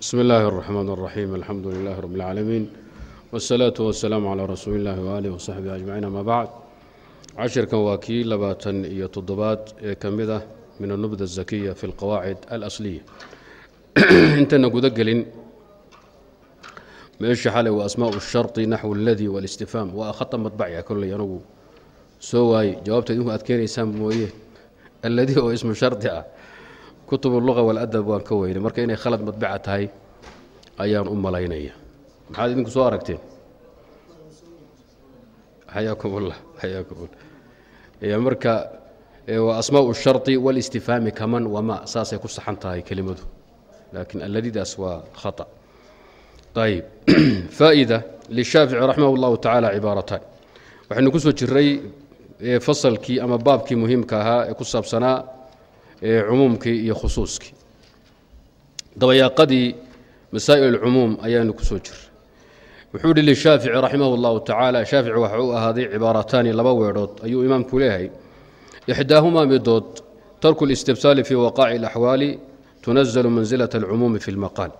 bsmi illaahi اraxmaan اraxiim alxamdu lilahi rab اlcaalamiin wاsalaatu wasalaamu calaa rasuuli illahi waalih wasaxbihi ajmaciin ama bacd cashirkan waa kii labaatan iyo toddobaad ee ka mid ah min anubda azakiya fi alqawaacid alasliya intana guda gelin meesha xalay waa asmaau sharطi naxw اladi wاlistifhaam waa khata madbacya kolley anugu soo waaye jawaabta idinku aad keenaysaan mooye alladii oo ismu shardi ah kutub lua waladab waan ka weynay marka inay khalad madbaca tahay ayaan u malaynaya. Maxaad idinku soo aragteen? Xayaakumullah xayaakumullah marka waa asmaau shari wاlistifhaami kaman wama saasay ku saxan tahay kelimadu. Laakiin alladidaas waa khaa ayb faa'ida lishaafici raximah اllahu tacaala cibaarataan waxaynu ku soo jiray fasalkii ama baabkii muhiimka ahaa ee ku saabsanaa cumuumkii iyo khusuuskii dabayaaqadii masaa'il اlcumuum ayaanu ku soo jiray wuxuu ihi lishaafici raximah اllahu tacaala shaafici waxa u ahaaday cibaarataani laba weedhood ayuu imaamku leeyahay ixdaahumaa midood tarku اlistibsaali fii waqaaci اlaxwaali tunazalu manzilaة اlcumuumi fi اlmaqaal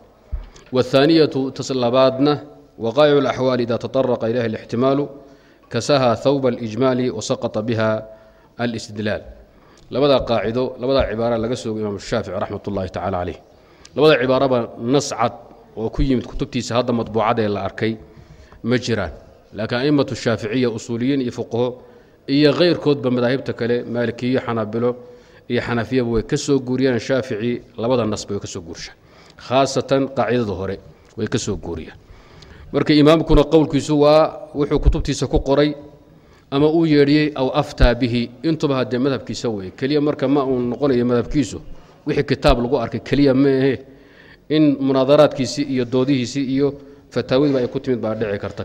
wاthaaniyatu taslabaadna waqaa'icu اlaxwaali ida taطaraqa ilayhi اlاxtimaalu kasaha hawba اlijmaali wasaqطa biha alistidlaal labadaa qaacido labadaa cibaara laga soogo imaam shaafici raxmat ullaahi tacala caleyh labada cibaaraba nas cad oo ku yimid kutubtiisa hadda madbuucadee la arkay ma jiraan. Laakiin a'immatu shaaficiya usuuliyiin iyo fuqaho iyo keyrkoodba madaahibta kale maalikiyo xanaabilo iyo xanafiyaba way ka soo guuriyaan shaafici labada nasba way ka soo guurshaan khaasatan qaacidada hore way ka soo guuriyaan. Marka imaamkuna qowlkiisu waa wuxuu kutubtiisa ku qoray ama uu yeedhiyey aw aftaa bihi intuba haddee madhabkiisa weye keliya marka ma uu noqonayo madhabkiisu wixii kitaab lagu arkay keliya maahe in munaadaraadkiisii iyo doodihiisii iyo fataawidiba ay ku timid baa dhici karta.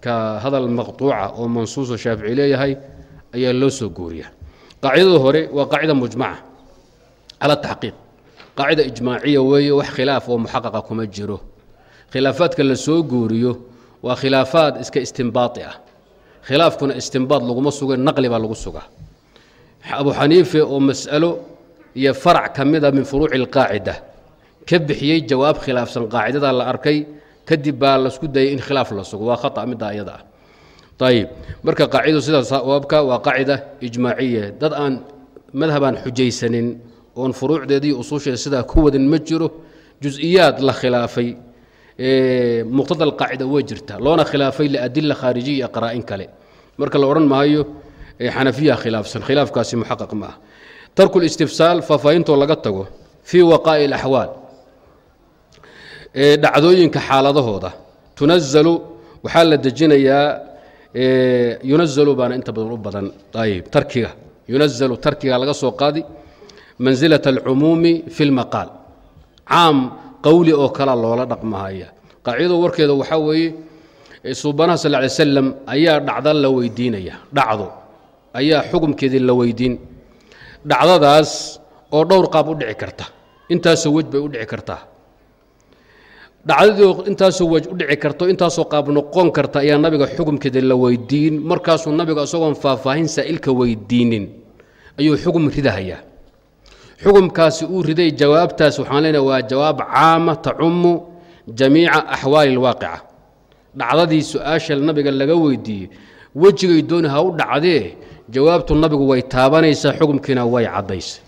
Ka hadal maqtuuca oo mansuuso shaafici leeyahay ayaa loo soo guuriya qaacidada hore waa qaacida mujmaca cala taxqiiq. Qaacida ijmaaciya weeye wax khilaaf oo muxaqaqa kuma jiro. Khilaafaadka la soo guuriyo waa khilaafaad iska istimbaai ah khilaafkuna istimbaad laguma suga naqli baa lagu sugaa. Abu xaniife oo mas'alo iyo farac ka mida min furuuci alqaacida ka bixiyey jawaab khilaafsan qaacidadaa la arkay kadib baa lasku dayay in khilaaf la sugo. Waa khata middaa iyada ah. Ayib marka qaacidadu sidaas sawaabka waa qaacida ijmaaciya. Dad aan madhabaan xujaysanin oon furuucdeedii usuusheeda sidaa ku wadin ma jiro jus-iyaad la khilaafay muqtada alqaacida way jirta loona khilaafay liadila khaarijiya iyo qaraa'in kale. Marka la odhan maayo xanafiya khilaafsan khilaafkaasi muxaqaq ma tarku listifsaal faahfaahintoo laga tago fii waqaa'i alaxwaal dhacdooyinka xaaladahooda. Tunazalu waxaa la dejinayaa yunazalu baana inta badan u badan ayb tarkiga. Yunazalu tarkiga laga soo qaadi mansilata alcumuumi fi lmaqaal caam qowli oo kala loola dhaqmahaya. Qaacidadu warkeeda waxaa weeye suubanaha sal ly slam ayaa dhacda la weydiinaya. Dhacdo ayaa xukumkeedii la weydiin. Dhacdadaas oo dhowr qaab u dhici karta. Intaasoo wej bay u dhici kartaa dhacdadii intaasoo wej u dhici karto intaasoo qaab noqon karta ayaa nabiga xukumkeeda la weydiin. Markaasuu nabiga isagoon faahfaahin saa'ilka weydiinin. Ayuu xukum ridahayaa xukumkaasi uu riday jawaabtaas waxaan leenaha waa jawaab caama tacumu jamiica axwaali اlwaaqica dhacdadii su-aasha nabiga laga weydiiyey wejigay dooni ha u dhacdee jawaabtu nabigu way taabanaysaa xukumkiina way caddaysa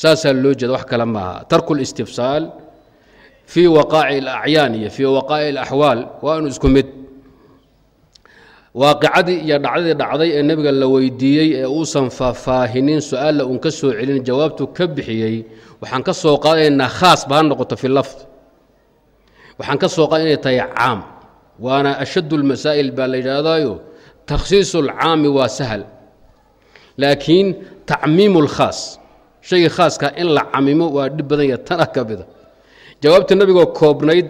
saasaa loo jeeda wax kale maaha tarku اlistifsaal fii waqaaci اlacyaan iyo fii waqaa'i اlaxwaal waa inu isku mid waaqicadii iyo dhacdadii dhacday ee nebiga la weydiiyey ee uusan faahfaahinin su-aalla uun ka soo celin jawaabtu ka bixiyey waxaan ka soo qaadaynaa khaasba ha noqoto fi lafd waxaan ka soo qaada inay tahay caam waana ashaddu اlmasaa'il baa la yidhaahdaayo takhsiisu اlcaami waa sahal laakiin tacmiimu اlkhaas shaygii khaaska in la camimo waa dhib badan ya tana ka mida jawaabta nebigoo koobnayd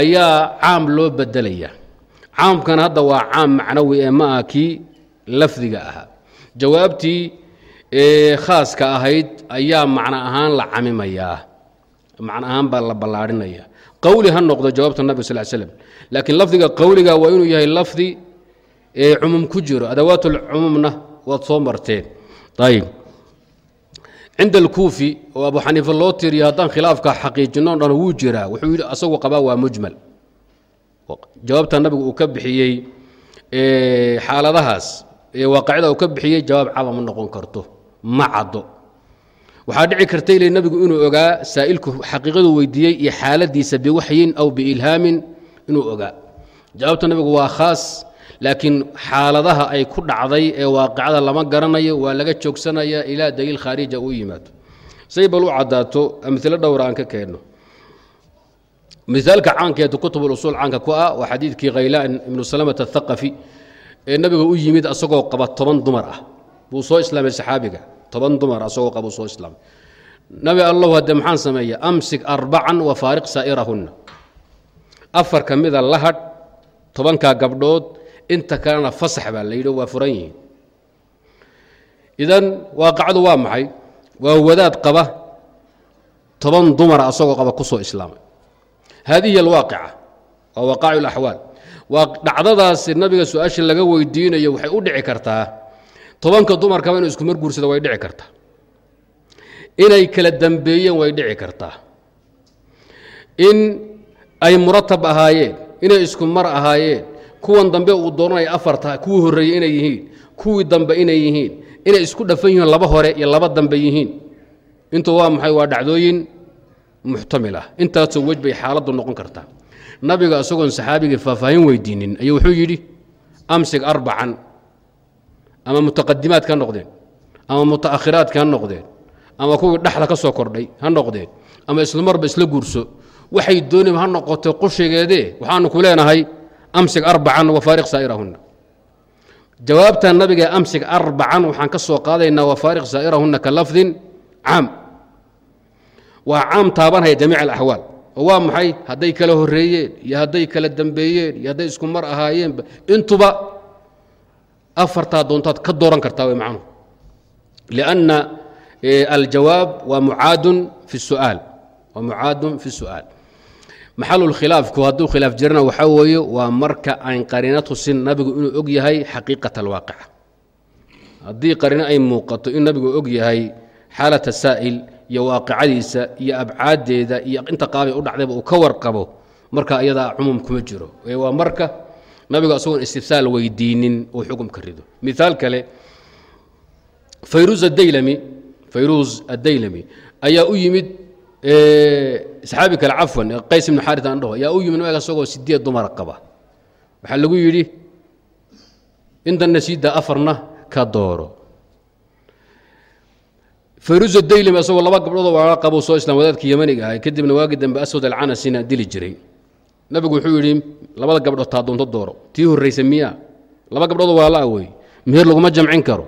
ayaa caam loo bedelaya caamkana hadda waa caam macnawi ee ma aha kii lafdiga ahaa. Jawaabtii khaaska ahayd ayaa macno ahaan la camimayaa. Macno ahaan baa la ballaadhinaya qowli ha noqdo jawaabta nabig sal slm laakiin lafdiga qowliga waa inuu yahay lafdi cumuum ku jiro. Adawaat lcumuumna waad soo marteen ayb cinda alkuufi oo abu xaniifa loo tiriyo haddaan khilaafka xaqiijino dhan wuu jiraa. Wuxuu yidhi asagu qabaa waa mujmal jawaabta nabigu uu ka bixiyey xaaladahaas ee waaqicda uu ka bixiyey jawaab caba ma noqon karto ma caddo. Waxaa dhici karta ile nabigu inuu ogaa saa'ilku xaqiiqadu weydiiyey iyo xaaladiisa biwaxyin aw biilhaamin inuu ogaa. Jawaabta nabigu waa khaas laakiin xaaladaha ay ku dhacday ee waaqicada lama garanayo waa laga joogsanaya ilaa daliil khaarija uu yimaado. Say bal u caddaato amilo dhowra aan ka keenno misaalka caankeedu kutub usuul caanka ku ah waa xadiidkii khaylaan ibnu salamata athaqafi ee nabiga u yimid asagoo qaba toban dumar ah. Buu soo islaamay saxaabiga. Toban dumar asagoo qaba soo islaamay. Nabi allahu hadde maxaan sameeya amsik arbacan wa faariq saa'irahunna. Afar ka mida la hadh tobankaa gabdhood inta kalena fasax baa la yidhi waa furan yihiin. Idan waaqacdu waa maxay? Waa wadaad qaba toban dumara asagoo qaba ku soo islaamay haadihi alwaaqica waa waqaaci laxwaal waa dhacdadaasi nabiga su'aasha laga weydiinayo waxay u dhici kartaa tobanka dumarkaba inuu isku mar guursado way dhici kartaa. Inay kala dambeeyeen way dhici kartaa. In ay muratab ahaayeen inay isku mar ahaayeen kuwan dambe uu doonanaya afarta kuwii horreeyey inay yihiin kuwii dambe inay yihiin inay isku dhafan yihiin laba hore iyo laba dambe yihiin. Intu waa maxay? Waa dhacdooyin muxtamil ah. Intaasoo wej bay xaaladdu noqon kartaa. Nabiga isagoon saxaabigii faahfaahin weydiinin ayuu wuxuu yidhi amsig arbacan ama mutaqadimaad ka noqdeen ama mutaakhiraadka ha noqdeen ama kuwii dhexda ka soo kordhay ha noqdeen ama isla marba isla guurso waxay dooniba ha noqotay qushigeedee? Waxaanu ku leenahay amsig arbacan wafaariq saa'irahunna. Jawaabta nabiga amsig arbacan waxaan ka soo qaadaynaa wafaariq saa'irahunna ka lafdin caam waa caam taabanhaya jamiic alaxwaal oo waa maxay? Hadday kala horreeyeen iyo hadday kala dambeeyeen iyo hadday isku mar ahaayeenba intuba afartaa doontaad ka dooran kartaa way macnuhu. Lianna aljawaab waa mucaadun fi su'aal. Waa mucaadun fi su'aal. Maxalulkhilaafku hadduu khilaaf jirana waxaa weeye waa marka aan qariino tusin nabigu inuu og yahay xaqiiqat alwaaqica. Haddii qariino ay muuqato in nabigu og yahay xaalata saa'il iyo waaqicadiisa iyo abcaaddeeda iyo inta qaabay u dhacdayba uu ka warqabo marka iyadaa cumuum kuma jiro. Waa marka nabigu asagoon istifsaal weydiinin uu xukumka rido. Miaal kale fayruuz adaylami fayruuz addaylami ayaa u yimid saxaabi kale cafwan qays ibnu xaarit aan dhaho ayaa u yimid nabiga asagoo sideed dumara qaba. Waxaa lagu yidhi intanna siida afarna ka dooro fayruuz adaylami asagoo laba gabdhoodoo waala qabo soo islaam wadaadkii yamaniga ahay kadibna waagi dambe aswad alcanasina dili jiray nabigu wuxuu yidhi labada gabdhood taa doonto dooro tii horraysa miyaa laba gabdhood waa la wey meher laguma jamcin karo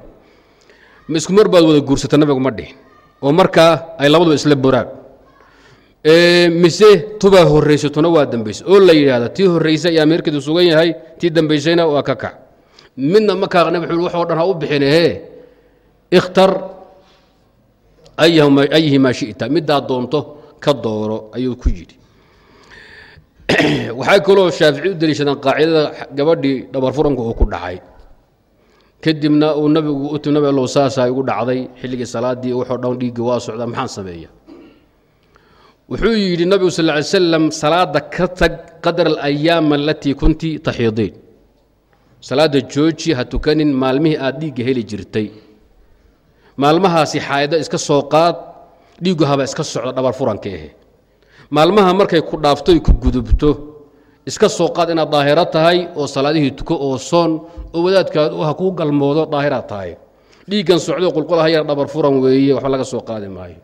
ma baad wada guursata nabigu ma dhihin oo markaa ay labaduba isla boraan mise tubaa horraysatuna waa dambaysa oo la yidhaahda tii horraysa ayaa meherkeedu sugan yahay tii dambaysayna waa ka kac midna markaa nabig wuxuu waxoo dhan ha u bixin hee ikhtar ayihi maa shita middaa doonto ka dooro ayuu ku yidhi. Waxay kaloo shaafici u deliishadaan qaacidada gabadhii dhabar furanka uu ku dhacay. Kadibna uu nabigu uti nabi allow saasaa igu dhacday xilligii salaaddii waxoo dhan dhiigga waa socda maxaan sameeya wuxuu yidhi nabigu sal ly slam salaadda ka tag qadra alayaama alatii kunti taxiidiin. Salaadda jooji ha tukanin maalmihii aad dhiigga heli jirtay maalmahaasi xaayado iska soo qaad dhiiggu haba iska socdo dhabar furanka ahe maalmaha markay ku dhaaftoy ku gudubto iska soo qaad inaad daahiro tahay oo salaadihii tuko oo soon oo wadaadkaad ha kuu galmoodo daahiraad tahay. Dhiiggan socdo qulqulahayana dhabar furan weeye waxba laga soo qaadi maayo.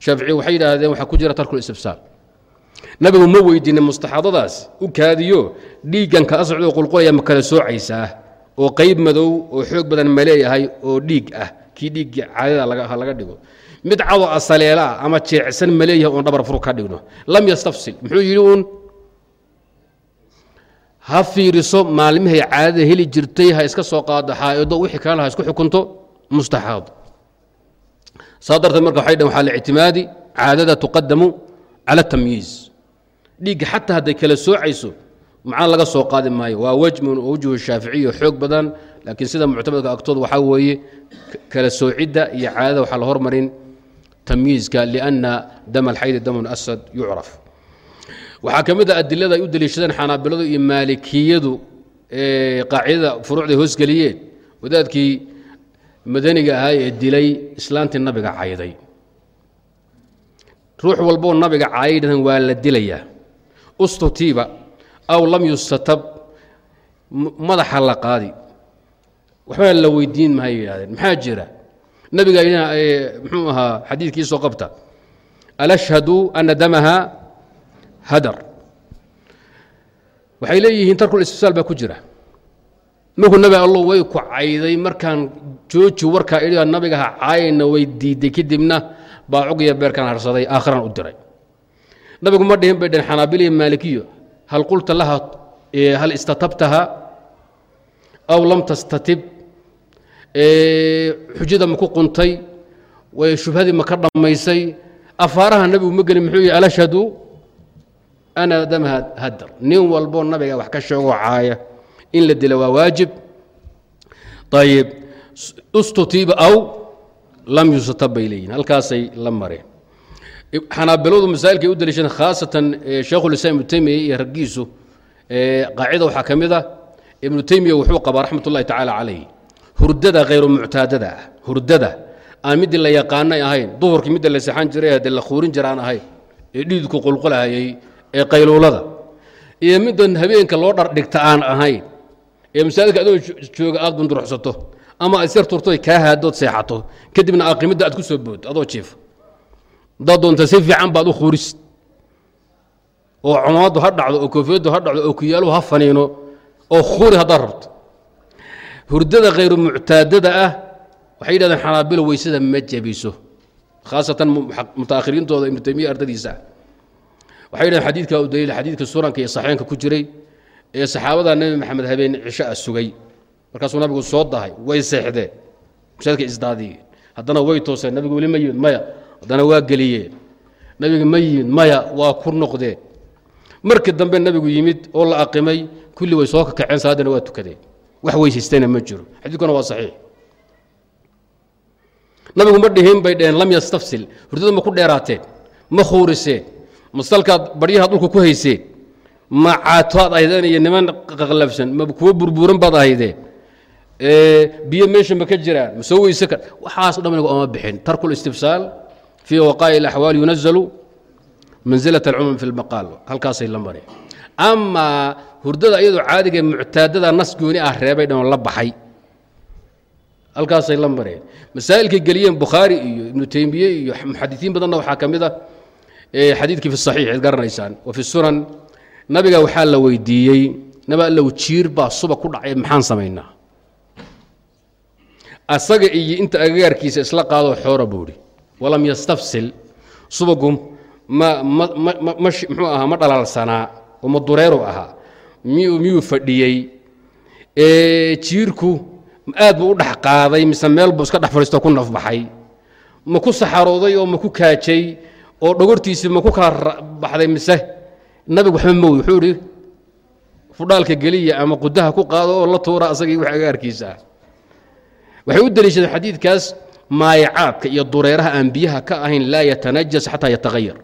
Shaafici waxay yidhaahdeen waxaa ku jira tarkul istifsaal. Nabigu ma weydiinay mustaxadadaas u kaadiyo dhiiggan kala socdo qulqulaya ma kala soocaysaa oo qayb madow oo xoog badan ma oo dhiig ah kii dhiiggii caadada ha laga dhigo. Mid cado asaleela ah ama jeecsan ma leeyahay oon dhabar fur ka dhigno. Lam yastafsil. Muxuu yidhi uun? Ha fiiriso maalmihay caadada heli jirtay ha iska soo qaado xaa'ido wixii kalena ha isku xukunto mustaxaad saa darteed marka waxay dhn waxaa la caadada tuqadamu cala tamyiiz. Dhiigga xataa hadday kala soocayso macna laga soo qaadi maayo? Waa wejmun wejhu shaaficiyo xoog badan laakiin sida muctamadka agtooda waxaa weeye kala soocidda iyo caadada waxaa la hormarin tamyiizka lianna dama alxaydi damun asad yucraf. Waxaa ka mid a adilada ay u deliishadeen xanaabiladu iyo maalikiyadu qaacidada furuucday hoosgeliyeen wadaadkii madaniga ahaa ee dilay islaantii nabiga cayday. Ruux walboo nabiga caayay waa la dilayaa. Ustutiiba aw lam yustatab madaxa la qaadi. Waxbaa la weydiin mahay yidhahdeen maxaa jira? Nabiga muxuu ahaa xadiidkiisoo qabta. Alashhadu ana damaha hadar. Waxay leeyihiin tarkul istifsaal baa ku jira. Markuu nabi allo way ku cayday markaan jooji warkaa idhiga nabigaha caayayna way diiday kadibna baa cugiya beerkaan harsaday aakhiran u diray. Nabigu ma dhihin bay dheen xanaabiliya maalikiyo hal qulta laha hal istatabtaha aw lam tastatib xujada ma ku quntay shubhadii ma ka dhammaysay afaaraha nabigu ma gelin muxuu yihi alashhadu ana damha hadar nin walboo nabiga wax ka sheegoo caaya in la dila waa waajib ayib istutiiba aw lam yustatab bay leeyihiin halkaasay la mareen xanaabiladu masaa'ilkay u daliishadeen khaasatan sheekhulislaam ibnu teymiya iyo raggiisu qaacida waxaa ka mid ah ibnu teymiya wuxuu qabaa raxmat ullahi tacaala calayh hurdada khayru muctaadada ah hurdada aan midii la yaqaanay ahayn duhurkii midda la sexan jiray haddee la khuurin jira aan ahayn ee dhiidku qulqulahayay ee qayluulada iyo middan habeenka loo dhardhigta aan ahayn ee masaajidka adoo jooga aad bunduruxsato ama aad isyar turtoy kaa haadood seexato kadibna aaqimidda aad ku soo boodto adoo jiifa haddaad doonta si fiican baad u khuuris oo cumaaddu ha dhacdo oo koofiyaddu ha dhacdo oo kuyaaluhu ha faniino oo khuuri haddaad rabto. Hurdada khayru muctaadada ah waxay yidhahdeen xanaabilo weysada ma jebiso. Khaasatan mutaakhiriintooda ibnu taymiya ardadiisa waxay yidhahdeen xadiidka u daliil xadiidka sunanka iyo saxeenka ku jiray ee saxaabada nebi maxamed habeen cisho a sugay. Markaasuu nabigu soo dahay way seexdeen. Masaajidka isdaadiyeen haddana way tooseen nabigu weli ma yimid maya haddana waa geliyeen nabiga ma yimid maya waa ku noqdeen markii dambe nabigu yimid oo la aqimay kulli way soo kakaceen salaadana waa tukadeen wax weysaystayna ma jiro. Xadiidkuna waa saxiix. Nabigu ma dhihin bay dheheen lam yastafsil. Hurdada ma ku dheeraateen ma khuuriseen. Masalkaad baryaha dhulka ku hayseen ma caatoad ahaydeen iyo niman qaqlabsan ma kuwo burburan baad ahaydeen. Biyo meesha ma ka jiraan ma soo weyse ka waxaas dhan nabigu oma bixin tarku listifsaal fii waqaa'i alaxwaal yunazalu manzilat alcumum fi lmaqaal halkaasay la mareen amaa hurdada iyadoo caadiga muctaadada nas gooni ah reebay dhanoo la baxay halkaasay la mareen masaa'ilkay geliyeen bukhaari iyo ibnu teymiye iyo muxadisiin badanna waxaa ka mid ah xadiidkii fi saxiix ad garanaysaan wa fi sunan nabiga waxaa la weydiiyey naba allow jiir baa suba ku dhacay maxaan samaynaa asaga iyo inta agagaarkiisa isla qaadoo xoora buuhi walam yastafsil. Subagu muxuu ahaa ma dhalaalsanaa oo ma dureeru ahaa. Miyuu fadhiyey? Jiirku aad buu u dhex qaaday mise meel buu iska dhex fadhiistoo ku nafbaxay ma ku saxarooday oo ma ku kaajay oo dhogortiisii ma ku kala baxday mise nabigu waxba ma wey wuxuu idhi fudhaalka geliya ama qudaha ku qaado oo la tuura asagii wax agaarkiisa ah. Waxay u deliishadeen xadiidkaas maayacaadka iyo dureeraha aan biyaha ka ahayn laa yatanajas xataa yatahayar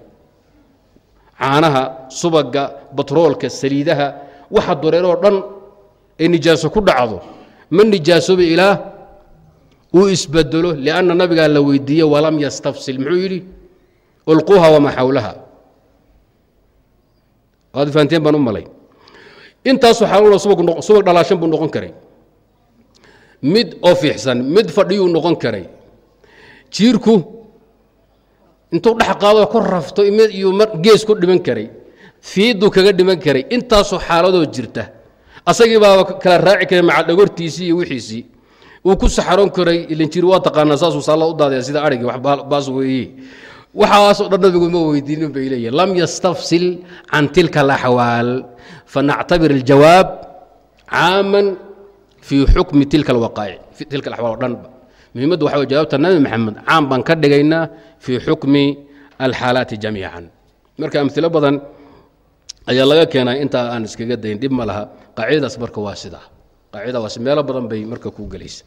caanaha subaga batroolka saliidaha waxa dureeroo dhan ay nijaaso ku dhacdo. Ma nijaasoba ilaa uu isbedelo lianna nabigaa la weydiiye walam yastafsil. Muxuu yidhi ulquuha wamaa xawlaha. Waad fahanteen baan u malay. Intaasoo xaaluna subag dhalaashan buu noqon karay. Mid oo fiixsan mid fadhiyuu noqon karay jiirku intuu dhex qaadoo ku rafto iyo gees ku dhiman karay fiiduu kaga dhiman karay intaasoo xaaladoo jirta. Asagii baa kala raaci karay maca dhagortiisii iyo wixiisii. Uu ku saxaroon karay ilin jiir waa taqaanaa saasuu saalla u daadaya sida arigi baas weeye waxaasoo dhan nabigu ma weydiinin bay leeyihiin lam yastafsil can tilka alaxwaal fanactabir aljawaab caaman fii xukmi tilka alwaqaa'ic tilka alaxwaal oo dhanba muhiimaddu waxa jawaabta nabi maxamed caam baan ka dhigaynaa fii xukmi alxaalaati jamiican. Marka amilo badan ayaa laga keenaa intaa aan iskaga dayn dhib ma laha. Qaacidadaas marka waa sidaa. Qaacida meelo badan bay marka kuu gelaysa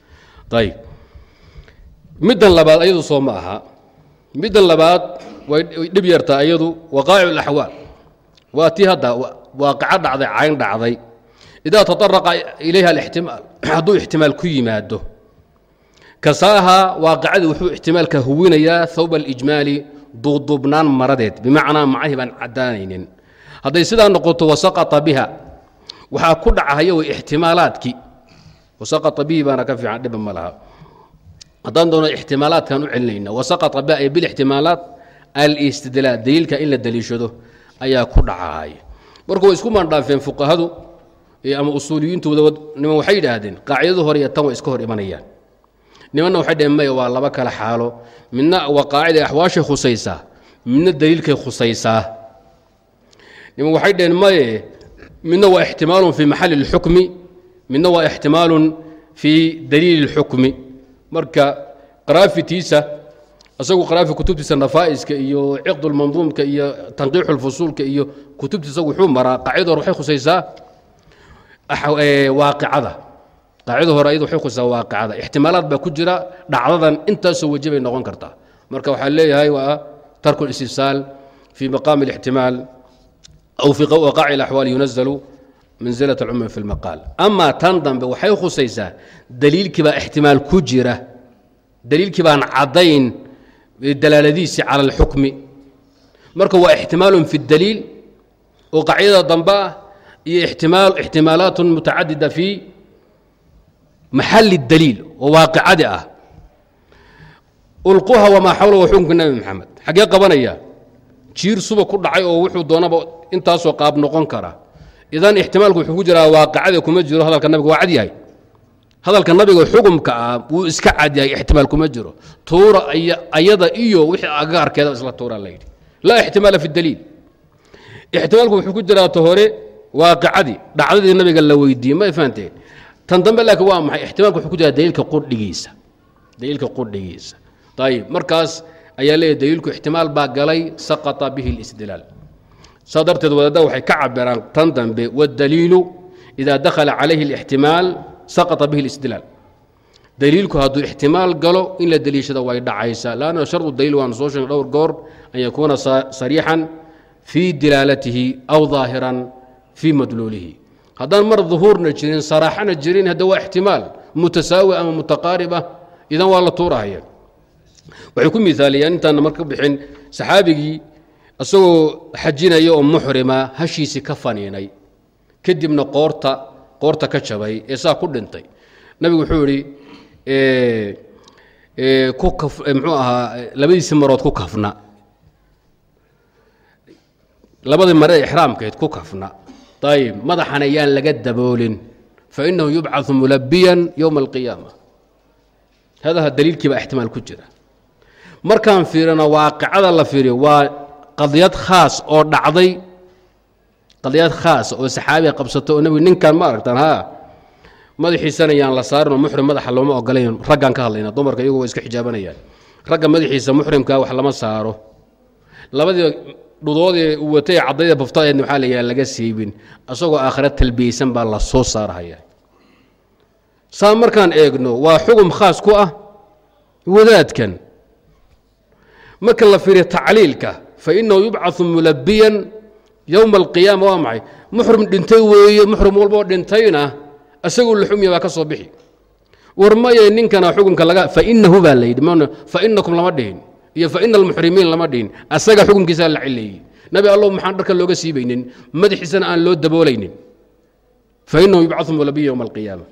ayib middan labaad ayadu soo ma aha. Middan labaad way dhib yartaa iyadu waqaa'ic alaxwaal waa tii hadda waaqico dhacday cayn dhacday. Idaa taطaraqa ilayha alixtimaal hadduu ixtimaal ku yimaado kasaaha waaqicadii wuxuu ixtimaalka huwinayaa hawba alijmaali duuduubnaan maradeed. Bimacnaa macahii baan caddaanaynin. Hadday sidaa noqoto wasaqata biha waxaa ku dhacahaya way ixtimaalaadkii. Wasaqata bihi baana ka fiican dhiba ma laha. Haddaan doono ixtimaalaadkaan u celinayna wasaqata biha ay alistidlaal daliilka in la daliishado ayaa ku dhacahaya marka way isku maandhaafeen fuqahadu ama usuuliyiintooda niman waxay yidhaahdeen qaacidadu hore iyo tan way iska hor imanayaan nimanna waxay dhaheen maya waa laba kala xaalo. Midna waa qaacida axwaashay khusaysaa. Midna daliilkay khusaysaa. Niman waxay dhaheen maye midna waa ixtimaalun fii maxali اlxukmi midna waa ixtimaalun fii daliili اlxukmi marka qaraafitiisa isagu qaraafi kutubtiisa nafaa'iska iyo ciqdulmanduumka iyo tanqiixu lfusuulka iyo kutubtiisa wuxuu maraa qaacidada hore waxay khusaysaa? Waaqicada qaacida hore ayadu waxay khusaysaa waaqicada ixtimaalaad baa ku jira dhacdadan intaasoo weji bay noqon kartaa marka waxaa leeyahay waa tarku اlistifsaal fii maqaami اlixtimaal aw fii waqaaci اlaxwaal yunazalu manzilaة اlcummi fi اlmaqaal amaa tan dambe waxay khusaysaa daliilkii baa ixtimaal ku jira daliilkii baan caddayn dalaaladiisi cala اlxukmi marka waa ixtimaalun fi اdaliil oo qaacidada dambe ah iyo ixtimaal ixtimaalaat mutacadida fii maxali اdaliil oo waaqicadi ah ulquha wamaa xawla wa xukunka nebi maxamed xaggee qabanaya jiir suba ku dhacay oo wuxuu doonaba intaasoo qaab noqon kara idan ixtimaalku wuxuu ku jiraa waaqicada kuma jiro hadalka nabiga waa cad yahay hadalka nabiga xukumka ah wuu iska cad yahay ixtimaal kuma jiro tuura ayada iyo wixii agaarkeeda isla tuura la yidhi laa ixtimaala fi daliil ixtimaalku wuxuu ku jiraa ta hore waaqicadii dhacdadii nabiga la weydiiyey ma fahanteen tan dambe laakiin waa maxay ixtimaalku wuxuu ku jiraa daliilka qudhigiisa daliilka qudhigiisa ayib markaas ayaa leeyahy daliilku ixtimaal baa galay saqata bihi اlistidlaal saa darteed wadaadda waxay ka cabiraan tan dambe waاdaliilu ida dakhala calayhi اlاxtimaal saqطa bihi اlاstidlaal daliilku hadduu ixtimaal galo in la deliishado way dhacaysaa lanna shardu daliil waanu soo sheegay dhowr goor an yakuuna sariixan fii dilaalatihi aw ظaahiran fii madluulihi haddaan mar duhuurna jirin saraaxana jirin hadda waa ixtimaal. Mutasaawi ama mutaqaarib ah idan waa la tuurahaya. Waxay ku miaaliyaan intaana marka bixin saxaabigii isagoo xajinaya oo muxrima hashiisii ka faniinay. Kadibna qoorta qoorta ka jabay ee saa ku dhintay. Nabigu wuxuu idhi mxuu ahaa labadiisi marood ku kafna. Labadii mare ee ixraamkeed ku kafna ayib madaxana yaan laga daboolin. Fainahu yubcaثu mulabiyan yowma alqiyaama. Hadaha daliilkii baa ixtimaal ku jira. Markaan fiirino waaqicada la fiiriyo waa qadiyad khaas oo dhacday qadiyad khaasa oo saxaabiga qabsato oo nebigu ninkan ma aragtaan haa madaxiisana yaan la saarinoo muxrim madaxa looma ogolayn raggaan ka hadlayna dumarka iyagu waa iska xijaabanayaan. Ragga madaxiisa muxrimkaa wax lama saaro. Labadii dhudoodee uu watay caddayda baftadeedna waxaa layaha laga siibin isagoo aakhira talbiyeysan baa la saarhaya saa markaan eegno waa xugum khaas ku ah wadaadkan. Marka la fiiriyo tacliilka fa inahu yubcaثu mulabiyan yowma alqiyaama waa maxay? Muxrim dhintay weeye muxrim walboo dhintayna isagoo luxumya baa ka soo bixi. War maye ninkana xukumka laga fainahu baa la yidhi fainakum lama dhihin iyo faina almuxrimiin lama dhihin. Asaga xukumkiisaa la cileeyey nabi allow maxaan dharka looga siibaynin? Madaxiisana aan loo daboolaynin. Fainahu yubcaثu mulabiyan yowma alqiyaama.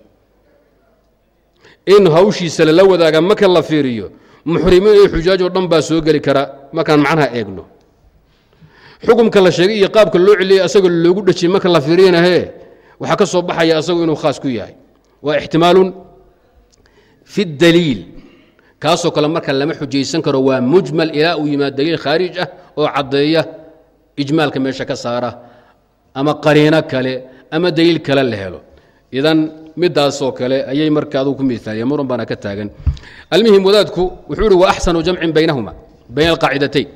In hawshiisa lala wadaaga marka la fiiriyo muxrimiin iyo xujaaj oo dhan baa soo geli kara markaan macnaha eegno. Xukumka la sheegay iyo qaabka loo celiyay asagoo loogu dhejiyey marka la fiiriyana hee waxaa ka soo baxaya asagu inuu khaas ku yahay. Waa ixtimaalun fi اdaliil kaasoo kale marka lama xujaysan karo waa mujmal ilaa uu yimaado daliil khaarij ah oo caddeeya ijmaalka meesha ka saara ama qariino kale ama daliil kale la helo. Idan midaasoo kale ayay marka adugu ku miaaliyeen muran baana ka taagan. Almuhim wadaadku wuxuu uhi wa axsanu jamcin baynahuma bayna alqaacidatayn.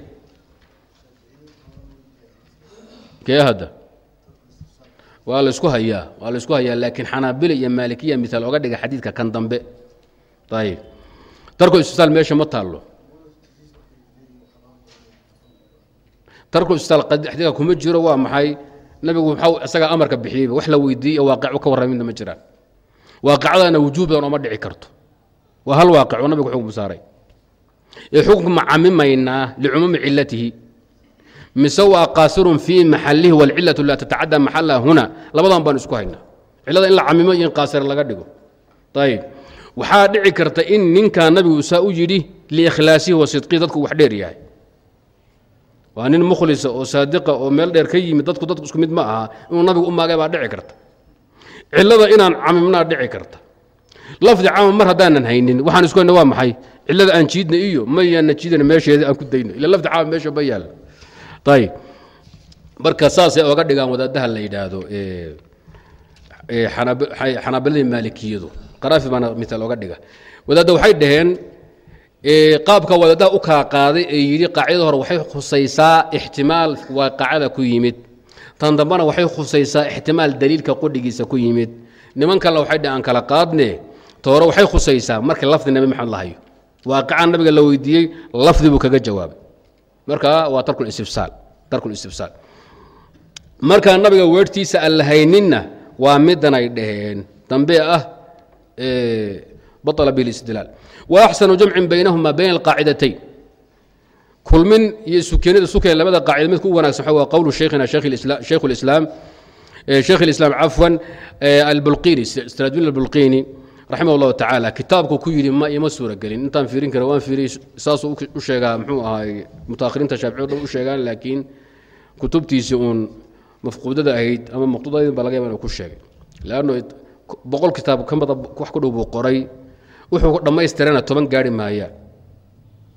Kee hadda? Waa laysku hayaa waa laysku hayaa laakiin xanaabila iyo maalikiya miaal oga dhiga xadiidka kan dambe. Ayib darko isbitaal meesha ma taallo. Tarku isbitaal xadiidka kuma jiro waa maxay? Nabigu maxau isagaa amarka bixiyeyba wax la weydiiyey oo waaqic ka warramidna ma jiraan. Waaqicadana wujuubdan ooma dhici karto. Waa hal waaqic oo nabigu xukm saaray. Ee xukunka ma camimaynaa cilatihi mise waa qaasirun fii maxalihi walcilatu laa tatacadda maxalaha huna labadan baan isku haynaa cilada in la camimo iyo in qaasir laga dhigo. Ayib waxaa dhici karta in ninkaa nabigu saa u yidhi liikhlaasihi wa sidqihi dadku wax dheer yahay. Waa nin mukhlisa oo saadiqa oo meel dheer ka yimid dadku dadku isku mid ma aha inuu nabigu u maagay baa dhici karta. Cilada inaan camimnaa dhici karta. Lafdi cama mar haddaanan haynin waxaan isku hayna waa maxay? Cilada aan jiidna iyo mayaana jiidana meesheeda aan ku dayno. Ila lafdi cama meesha ma yaalla. Ayib marka saasay oga dhigaan wadaadaha la yidhaahdo xanaabiladii maalikiyadu qaraafi baana miaal oga dhiga. Wadaadda waxay dhaheen qaabka wadaadaha u kala qaaday ee yidhi qaacidada hore waxay khusaysaa ixtimaal waa qaacada ku yimid. Tan dambena waxay khusaysaa ixtimaal daliilka qudhigiisa ku yimid. Niman kale waxay dhaheen aan kala qaadne. Ta hore waxay khusaysaa markii lafdi nabi maxamed la hayo. Waaqicaa nabiga la weydiiyey lafdi buu kaga jawaabay. Marka waa tarkulistifsaal tarkulistifsaal markaa nabiga weerhtiisa aan la hayninna waa midan ay dhaheen. Dambe ah baطla bihi اlistidlaal waaxsanu jamcin baynahuma bayna alqaacidatayn kulmin iyo sukeenida sukeen labada qaacida midka u wanagsan waa qowlu sheikhina shaykhu اlislaam shaykh اlislaam cafwan albulqini straadin albulqini raximah اllahu tacaala kitaabku ku yidhi ma ima suura gelin intaan fiirin kara waan fiiriyey saasuu u sheegaa muxuu ahaay mutaahiriinta shaafici o dhan u sheegaan laakiin kutubtiisii uun mafquudada ahayd ama maqduudadii ba laga yaba inu ku sheegay leanno boqol kitaab ka wax ku dhow buu qoray. Wuxuu dhammaystirana toban gaari maayaan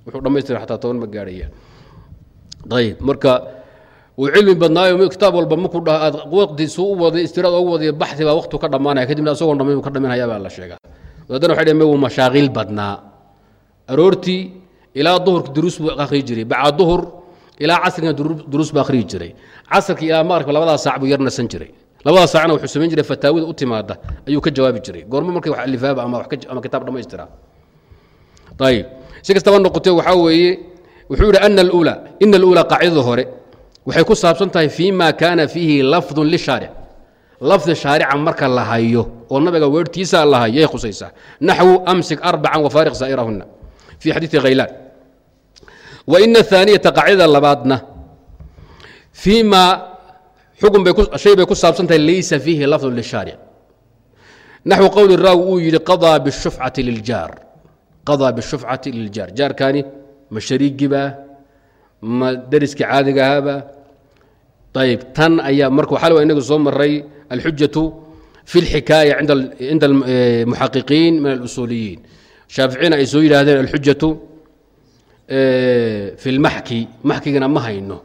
wuxuu dhammaystira xataa toban ma gaarhayaan ayib marka uu cilmi badnaayo kitaab walba markuu dhaha aad waqtiisu u waday istiraad ugu wadiyo baxdi baa waqtu ka dhammaanaya kadibna asagoo dhammayn ka dhaminaya baa la sheegaa. Wadaadana waxay dhaheen wuu mashaaqiil badnaa. Aroortii ilaa duhurka duruus buu akhriyi jiray. Bacda duhur ilaa casriga duruus buu akhriyi jiray. Casarka ilaa maqribka labadaa saac buu yar nasan jiray labada saacna wuxuu samayn jiray fataawida u timaada ayuu ka jawaabi jiray. Goormo markay wax alifaaba ama kitaab dhammaystira ayib si kastaba noqotee waxaa weeye wuxuu yidhi ana alula ina alula qaacidada hore waxay ku saabsan tahay fii ma kaana fiihi lafdun lishaaric lafdi shaarica marka la hayo oo nabiga weerhtiisa la hayo yay khusaysaa. Naxwu amsik arbacan wafaariq saa'irahunna. Fii xadiidi khaylaan wa ina ahaaniyata qaacidada labaadna fii ma xukun bay ku saabsan tahay laysa fiihi lafdun lishaaric naxwu qowli raawi uu yidhi qadaa bishufcati liljaar jaarkaani ma shariigibaa ma deriskii caadiga ahaaba ayib tan ayaa marka la inaga soo maray alxujatu fi اlxikaaya cinda almuxaqiqiin min alusuuliyiin shaaficina ay soo yidhaahdeen alxujatu fi lmaxki maxkigana ma hayno.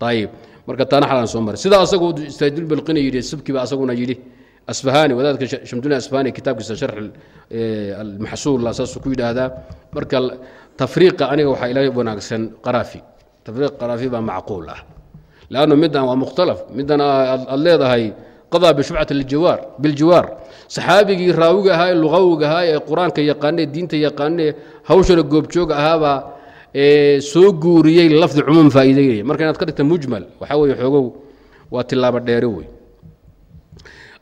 Ayib marka taana xalaan soo maray. Sidaa asagu istaadulbalqina yidhi subkiba asaguna yidhi asfahani wadaadka shamduni asfahani kitaabkiisa sharx almaxsuul saasuu ku yidhaahdaa marka tafriiqa aniga waxaa ila wanaagsan qaraafi. Tafriiq qaraafi baa macquul ah. Lannu middan waa mukhtalaf. Middan aad leedahay qadaa ljiwaar biljiwaar saxaabigii raawiga ahaa ee luqawiga ahaa ee qur'aanka yaqaane diinta yaqaane hawshana goobjooga ahaabaa soo guuriyey lafdi cumuum faa'iideynaya marka inaad ka dhigta mujmal waxaa weye xoogow waa tilaabo dheere wey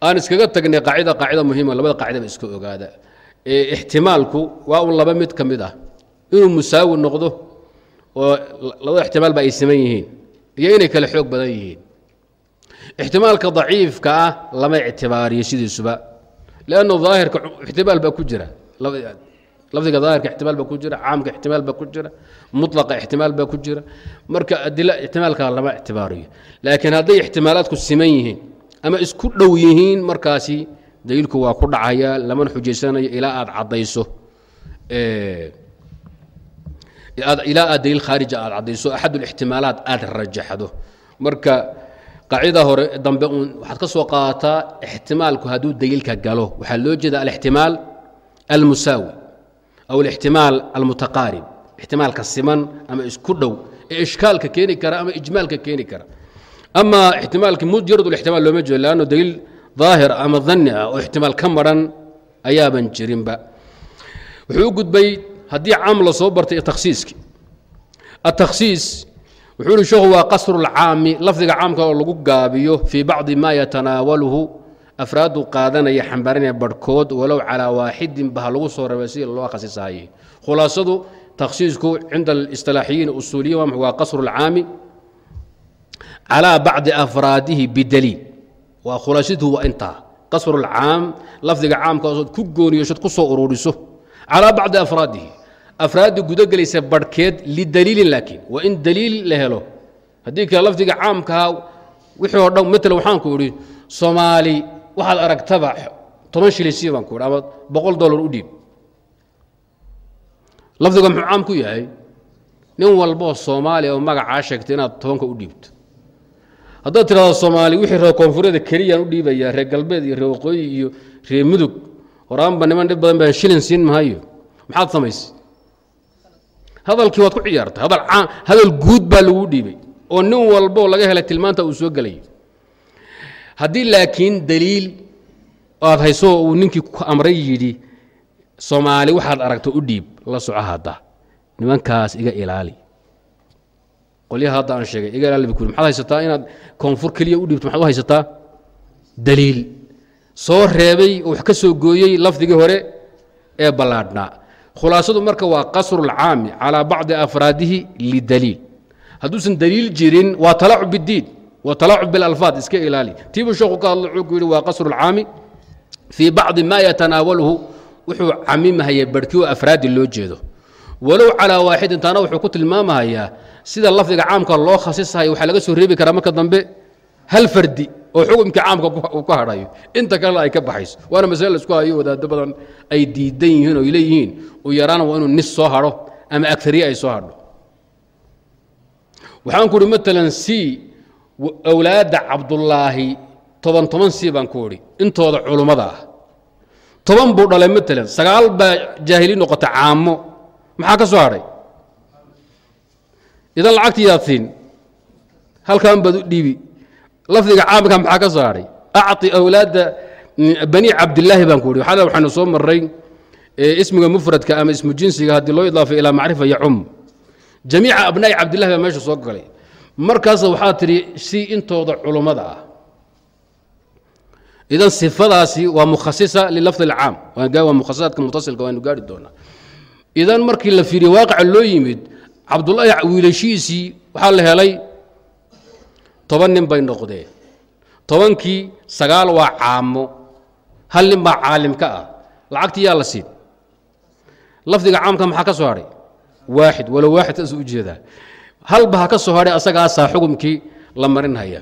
aan iskaga tagnay qaacida qaacida muhiima labada qaacidaba iska ogaada. Ixtimaalku waa un laba mid ka mid ah. Inuu musaawi noqdo oo labada ixtimaalba ay siman yihiin iyo inay kale xoog badan yihiin. Ixtimaalka daciifka ah lama ictibaariyo sidiisuba lanno daahirka ixtimaal baa ku jira lafdiga daahirka ixtimaal baa ku jira caamka ixtimaal baa ku jira mutlaqa ixtimaal baa ku jira. Marka adila ixtimaalka lama ictibaariyo laakiin hadday ixtimaalaadku siman yihiin ama isku dhow yihiin markaasi daliilku waa ku dhacaya lamana xujaysanayo ilaa aad caddayso ilaa aad daliil khaarija aad caddayso axad ulixtimaalaat aad rajaxdo. Marka qaacida hore dambe uun waxaad ka soo qaadataa ixtimaalku hadduu daliilka galo. Waxaa loo jeeda alixtimaal almusaawi aw alixtimaal almutaqaarib ixtimaalka siman ama isku dhow ee ishkaalka keeni kara ama ijmaalka keeni kara ama ixtimaalki mujarad ixtimaal looma jeedo lanno daliil daahir ama danni ah oo ixtimaal ka maran ayaaban jirinba wuxuu u gudbay haddii caam la soo bartay takhsiiski atakhsiis wuxuu ihi sheekhu waa qasru lcaami lafdiga caamka oo lagu gaabiyo fii bacdi ma yatanaawaluhu afraadu qaadanaya xambaarinaya barhkood walow calaa waaxidin ba ha lagu soo rabay si loo khasisahaye khulaasadu takhsiisku cinda اlistilaaxiyiin usuuliyin waa qasru اlcaami calaa bacdi afraadihi bidaliil waa khulaasadu waa intaa qasru اlcaam lafdiga caamka ood ku gooniyashod ku soo ururiso calaa bacdi afraadihi afraadda gudogelaysa barhkeed lidaliilin laakiin waa in daliil la helo haddii kale lafdiga caamkaha wixii oo dhan matala waxaan ku idhi soomaali waxaad aragtaba toban shilisi baan ku ama boqol dollar u dhiib. Lafdiga muxuu caam ku yahay nin walboo soomaaliya oo magacaa sheegtay inaad tobanka u dhiibto. Haddaad tidhahdo soomaali wixii reer koonfureeda keliyaan u dhiibayaa reer galbeed iyo reer waqooyi iyo reer mudug horaanba niman dhib badan baan shilin siin mahayo maxaad samaysay? Hadalkii waad ku ciyaartay hadal guud baa lagu dhiibay oo nin walboo laga helay tilmaanta uu soo gelayo haddii laakiin daliil aad hayso uu ninkii ku amray yidhi soomaali waxaad aragto u dhiib la soco hadda. Nimankaas iga ilaali. Qolyaha hadda aan sheegay iga ilaali buu maxaad haysataa inaad koonfur keliya u dhiibto maxaad u haysataa daliil? Soo reebay oo wax ka soo gooyey lafdigii hore ee ballaadhnaa khulaasadu marka waa qasru اlcaami calىa bacdi afraadihi lidaliil. Hadduusan daliil jirin waa talacub biddiin wa talacub bilalfaad iska ilaali. Tiibuu sheekhu ka hadla wuxuu ku yidhi waa qasru اlcaami fii bacdi ma yatanaawaluhu. Wuxuu camimahaya barhkii oo afraadi loo jeedo. Walow calaa waaxidin taana wuxuu ku tilmaamahayaa sida lafdiga caamka loo khasisahayo waxaa laga soo reebi karaa marka dambe hal fardi oo xukumkii caamka uu ka hadhayo. Inta kalena ay ka baxayso. Waana masale la isku hayo wadaado badan ay diidan yihiin oo ay leeyihiin u yaraana waa inuu nis soo hadho ama agariye ay soo hadho. Waxaan ku uhi maalan si awlaadda cabdullaahi toban toban si baan ku idhi intooda culummada ah. Toban buu dhalay maalan sagaal baa jaahili noqota caamo maxaa ka soo hadhay idan lacagtii yaad siin halkan baad u dhiibi. Lafdiga caamka maxaa ka soo hadhay acطi awlaadda bani cabdilaahi baan ku ihi waxaa waxaynu soo maray ismiga mufradka ama ismu jinsiga haddii loo idaafay ilaa macrifa yacum jamiica abnaa'i cabdillahi baa meesha soo galay markaas waxaa tidhi si intooda culummada ah. Idan sifadaasi waa mukhasisa lilafdi اlcaam waa mukhasisaadka mutasilka waanu gaari doonaa. Idan markii la fiiriye waaqica loo yimid cabdullaahi wiilashiisii waxaa la helay toban nin bay noqdeen. Tobankii sagaal waa caamo. Hal nin baa caalim ka ah. Lacagtii yaa la siin. Lafdiga caamka maxaa ka soo hadhay waaxid. Walow waaxid saas u jeedaa halba ha ka soo hadhay asagaasaa xukumkii la marinhaya.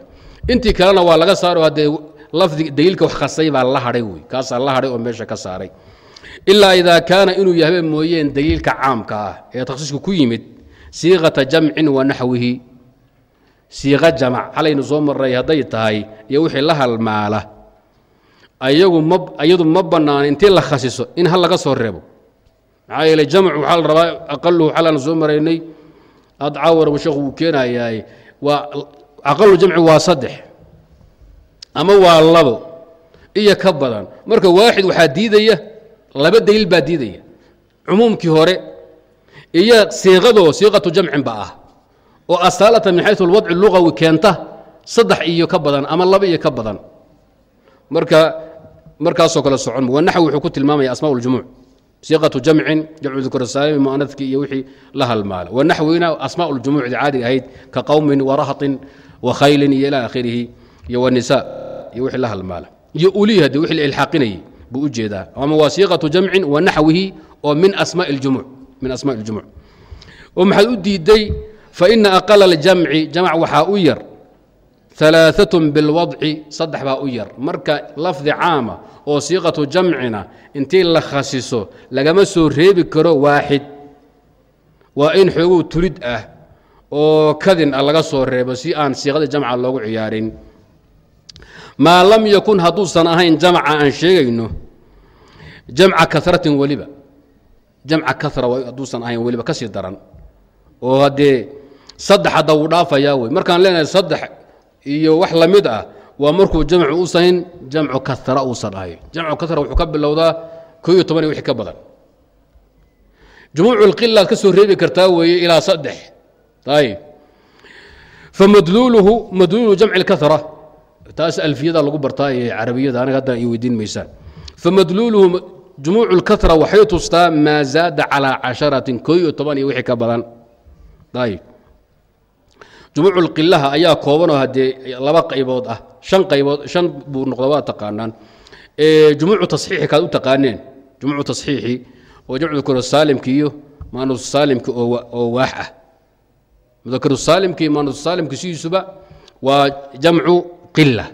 Intii kalena waa laga saaro haddee lafdi daliilka wax khasay baa la hadhay wey. Kaasaa la hadhay oo meesha ka saaray. Ilaa idaa kaana inuu yahbe mooyeen daliilka caamka ah ee takhsiisku ku yimid siiqata jamcin wa naxwihi. Siiqa jamac xalaynu soo maray hadday tahay iyo wixii la halmaala. Ayagu ma iyadu ma bannaan intii la khasiso in hal laga soo reebo. Maxaa yeele jamcu waxaa la rabaa aqaluhu xalaan soo maraynay adcaawar sheekhu wuu keenayaay waa aqalu jamci waa saddex ama waa labo iyo ka badan. Marka waaxid waxaa diidaya laba daliil baa diidaya. Cumuumkii hore iyo siiqadoo siiqatu jamcin ba ah oo asaalata min xayu alwadci lugawi keenta saddex iyo ka badan ama laba iyo ka badan. Marka markaasoo kale socon wanaxwi wuxuu ku tilmaamaya asmaa اljumuuc siiqatu jamcin jamcu dukrsaalimi muanadkii iyo wixii la halmaala wanaxwina asmaa ljumuucda caadiga ahayd ka qowmin warahatin wa khaylin iyo ilaa akhirihi iyo wanisa iyo wixii la halmaala. Iyo ulihi haddi wixii la ilxaaqinayay buu u jeedaa. Ama waa siiqatu jamcin wanaxwihi oo min asmaa ljumuc min asmaa ljumuc oo maxaad u diiday faina aqala ljamci jamac waxaa u yar alaaثaة biاlwadci saddex baa u yar marka lafdi caama oo siiqatu jamcina intii la khasiso lagama soo reebi karo waaxid waa in xooguu tulid ah oo kadin ah laga soo reebo si aan siiqadii jamca loogu ciyaarin maa lam yakun hadduusan ahayn jamca aan sheegayno jamca karatin weliba jamca kara hadduusan ahayn weliba ka sii daran oo haddee saddex hadda wuu dhaafayaa wey markaan leenahay saddex iyo wax la mid ah waa markuu jamcu uusahayn jamcu kara uusan ahayn jamcu kara wuxuu ka bilowdaa ko iyo toban iyo wixii ka badan jumuucu lqilaad ka soo reebi kartaa weeye ilaa saddex ayib famadluuluhu madluulu jamci اlkahra taas alfiyada lagu bartaa ee carabiyada aniga hadda ay weydiin maysaan famadluuluhu jumuuc اlkahra waxay tustaa maa zaada calىa casharatin koo iyo toban iyo wixii ka badan ayb jumuuc اlqilaha ayaa koobanoo haddee laba qaybood ah shan qaybood shan buu noqda waa taqaanaan jumuucu tasxiixi kaad u taqaaneen jumuucu tasxiixi oo jamcu mudakarusaalimki iyo maanusaalimki oo waax ah mudakarusaalimki iyo maanusaalimki sidiisuba waa jamcu qila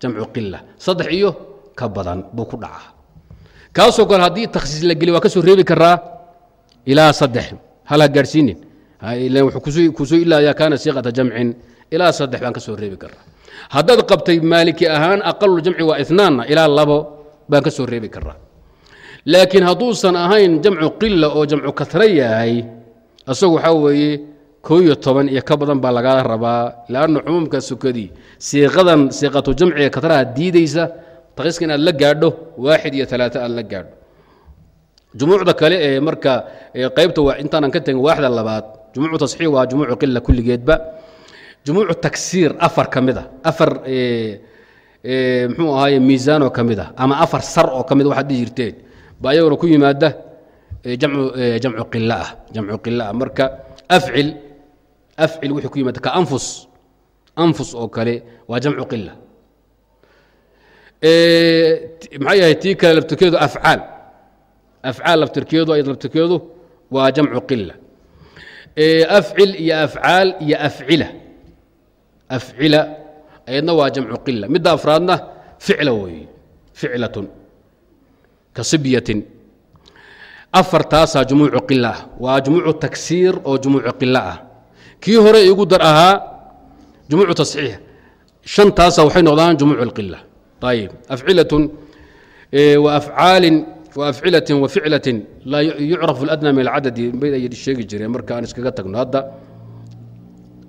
jamcu qila saddex iyo ka badan buu ku dhacaa kaasoo kale haddii takhsiis la geliy waa ka soo reebi karaa ilaa saddex hal ha gaadhsiinin ku soo ilaa kaana siiqata jamcin ilaa saddex baan ka soo reebi karaa haddaad qabtay maaliki ahaan aqaluljamci waa inaanna ilaa labo baan ka soo reebi karaa laakiin hadduusan ahayn jamcu qila oo jamcu katra yahay asagu waxaa weeye iyo toban iyo ka badan baa lagaa rabaa lanna cumuumka sukadii siiqadan siiqatu jamciga katraha diidaysa takiiska inaad la gaadho waaxid iyo alaaa aad la gaadho. Jumuucda kale ee marka qaybta intaanan ka tegin waaxda labaad jumuucu tasxiix waa jumuucu qila kulligeedba jumuucu taksiir afar ka mid a afar mxuu ahaaye miisaanoo ka mid a ama afar sar oo ka mid waxaad dhihi jirteen ba ayaguna ku yimaada jamcu qila ah jamcu qila ah marka afcil afcil wixii ku yimaada ka anfus anfus oo kale waa jamcu qila maxay yahay tii kale laftirkeedu afcaal afcaal laftirkeedu ay laftirkeedu waa jamcu qila afcil iyo afcaal iyo afcila. Afcila ayadna waa jamcu qila midda afraadna ficla weeye ficlatun ka sibyatin. Afartaasaa jumuucu qila ah. Waa jumuucu taksiir oo jumuucu qila ah. Kii hore igu dar ahaa jumuucu tasxiix. Shantaasa waxay noqdaan jumuucu اlqila ayib afcilatun waafcaalin waafcilatin waficlatin laa yucrafu اladna min alcadadi bay ay sheegi jireen marka aan iskaga tagno hadda.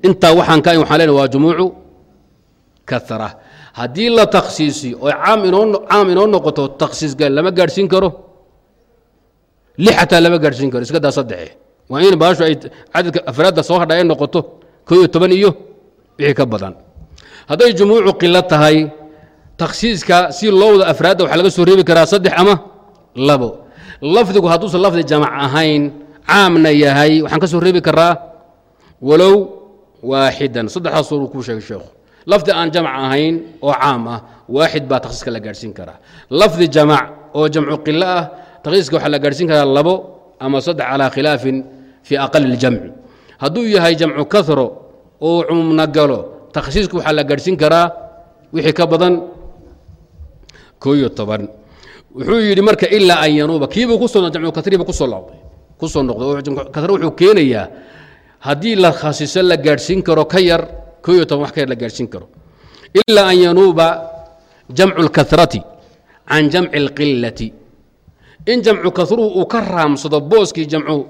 Intaa waxaan ka waxaan leenahay waa jumuucu kara haddii la takhsiisiyo oo caam inoo caam inoo noqoto takhsiisga lama gaadhsiin karo. Lix xataa lama gaadhsiin karo iska daa saddexe waa in baashu ay cadadka afraadda soo hadha ay noqoto koo toban iyo wixii ka badan. Hadday jumuucu qilo tahay takhsiiska si loo wada afraadda waxaa laga soo reebi karaa saddex ama labo. Lafdigu hadduusan lafdi jamac ahayn caamna yahay waxaan ka soo reebi karaa walow waaxidan. Saddexdaas uu kuu sheegay sheekhu. Lafdi aan jamac ahayn oo caam ah waaxid baa takhsiiska la gaadhsiin karaa. Lafdi jamac oo jamcu qilo ah takhsiiska waxaa la gaadhsiin karaa labo ama saddex calaa khilaafin fii aqali اljamci hadduu yahay jamcu kahro oo cumumna galo takhsiiska waxaa la gaadhsiin karaa wixii ka badan koo iyo toban wuxuu yidhi marka ilaa an yanuuba. Kiibuu ku soo jamcu katriba ku soo noqday ku soo noqday. Oo jamcu kahro wuxuu keenayaa haddii la khasiso la gaadhsiin karo ka yar koo toban wax ka yar la gaadhsiin karo. Ilaa an yanuuba jamcu اlkahrati can jamci اlqilati in jamcu kahruhu uu ka raamsado booskii jamcu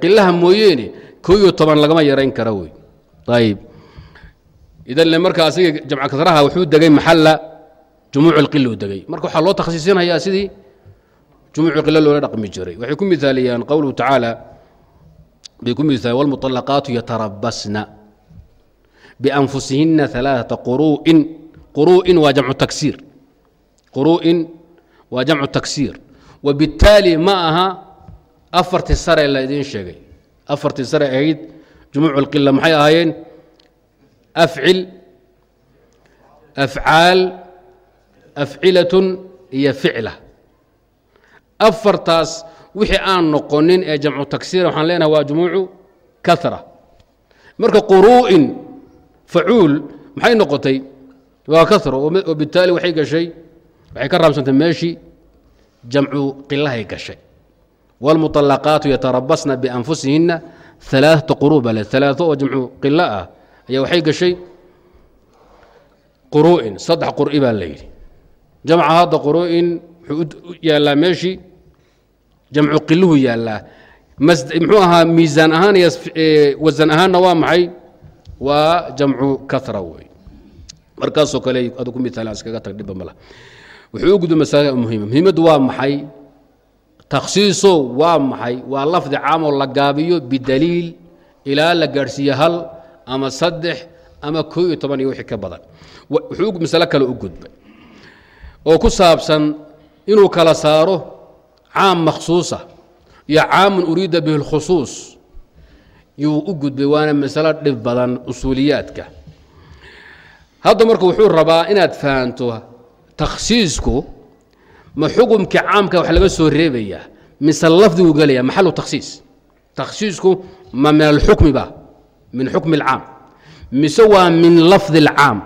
qilaha mooyeene koo toban lagama yarayn kara wey. Ayib idan marka asiga jamcu kahraha wuxuu degay maxalla jumuuc اlqila u degay marka waxaa loo takhsiisinayaa sidii jumuucu qilo loola dhaqmi jiray waxay ku mithaaliyaan qowluhu tacaala bay ku miaal wاlmuطalaqaatu yatarabasna bianfusihina ثalaaثaةa quru'in quru'in waa jamcu taksiir quru'in waa jamcu taksiir wabittaali ma aha afartii sare la idiin sheegay afartii sare ahayd jumuuc اlqila maxay ahaayeen afcil afcaal afcilatun iyo ficla. Afartaas wixii aan noqonin ee jamcu taksiira waxaan leenaha waa jumuucu kara marka quruu'in facuul maxay noqotay? Waa karo oo bitaali waay gashay waxay ka raabsantay meeshii jamcu qilahay gashay. Wاlmuطalaqaatu yatarabasna bianfusihina alaaata quruuba le alaao oo jamcu qilo ah ayaa waxay gashay quruu'in saddex qur'i baa la yidhi jamca hadda quru'in wuxuu u jamcu qiluhu yaallaa. Muxuu ahaa miisaan ahaan iyo wasan ahaanna waa maxay? Waa jamcu kahra wey markaasoo kale adu ku miaalan iskaga tag dhibba mala. Wuxuu u gudba masaala muhiima. Muhiimaddu waa maxay? Takhsiiso waa maxay? Waa lafdi caamoo la gaabiyo bidaliil ilaa la gaadhsiiye hal ama saddex ama koo iyo toban iyo wixii ka badan. Masalo kale u gudbay oo ku saabsan inuu kala saaro caam makhsuusa iyo caamun uriida bihi اlkhusuus yuu u gudbay waana masalo dhib badan usuuliyaadka hadda marka wuxuu rabaa inaad fahanto takhsiisku ma xukumkii caamka wax laga soo reebayaa mise lafdigu gelaya maxalu takhsiis takhsiisku ma min alxukmi ba min xukmi اlcaam mise waa min lafdi اlcaam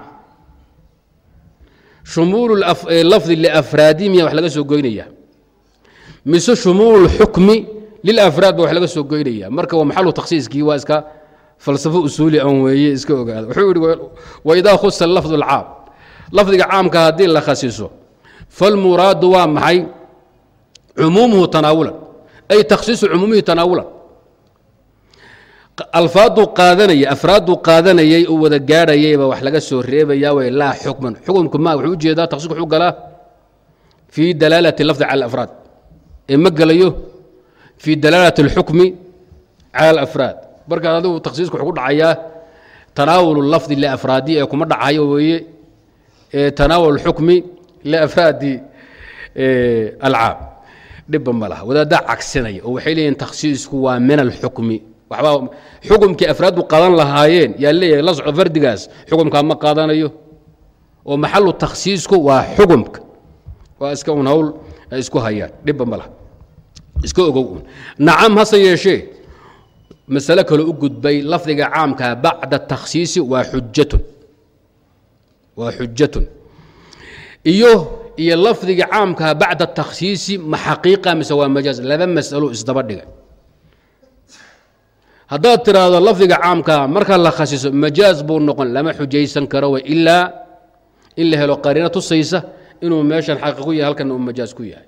shumuulu lafdi liafraadi miya wax laga soo goynaya. Mise shumuulu اlxukmi lilafraad ba wax laga soo goynaya. Marka waa maxalu takhsiiskii? Waa iska falsafo usuuli an weeye iska ogaada. Wuxuu yihi waidaa khusa lafdu اlcaam lafdiga caamka haddii la khasiso falmuraadu waa maxay? Cumuumuhu tanaawulan ay takhsiisu cumuumihi tanaawulan alfaaduu qaadanaya afraaduu qaadanayay uu wada gaadhayayba wax laga soo reebaya way laa xukman. Xukumku ma wuxuu u jeedaa takhsiisku wuxuu galaa fii dalaalati lafdi cala alafraad. Ee ma gelayo fii dalaalati اlxukmi cala alafraad. Markaa adigu takhsiisku wuxuu ku dhacayaa tanaawul lafdi liafraadi ee kuma dhacayo weeye tanaawul xukmi liafraadi alcaam dhibba ma laha wadaaddaa cagsinaya oo waxay leeyihiin takhsiisku waa min alxukmi waxbaa xukumkii afraaddu qaadan lahaayeen yaa leeyahay la socdo fardigaas xukumkaa ma qaadanayo. Oo maxalu takhsiisku waa xukumka. Waa iska un hawl ay isku hayaan. Dhibba ma laha. Iska ogow un. Nacam hase yeeshee masale kale u gudbay lafdiga caamkaa bacda takhsiisi waa xujatun waa xujatun iyo iyo lafdiga caamkaa bacda takhsiisi ma xaqiiqa mise waa majaaz laba masalo isdaba dhigay haddaad tiraahdo lafdiga caamkaa marka la khasiso majaaz buu noqon lama xujaysan karo w ilaa in la helo qariino tusaysa inuu meeshan xaqi yahay halkan uu majaaz ku yahay.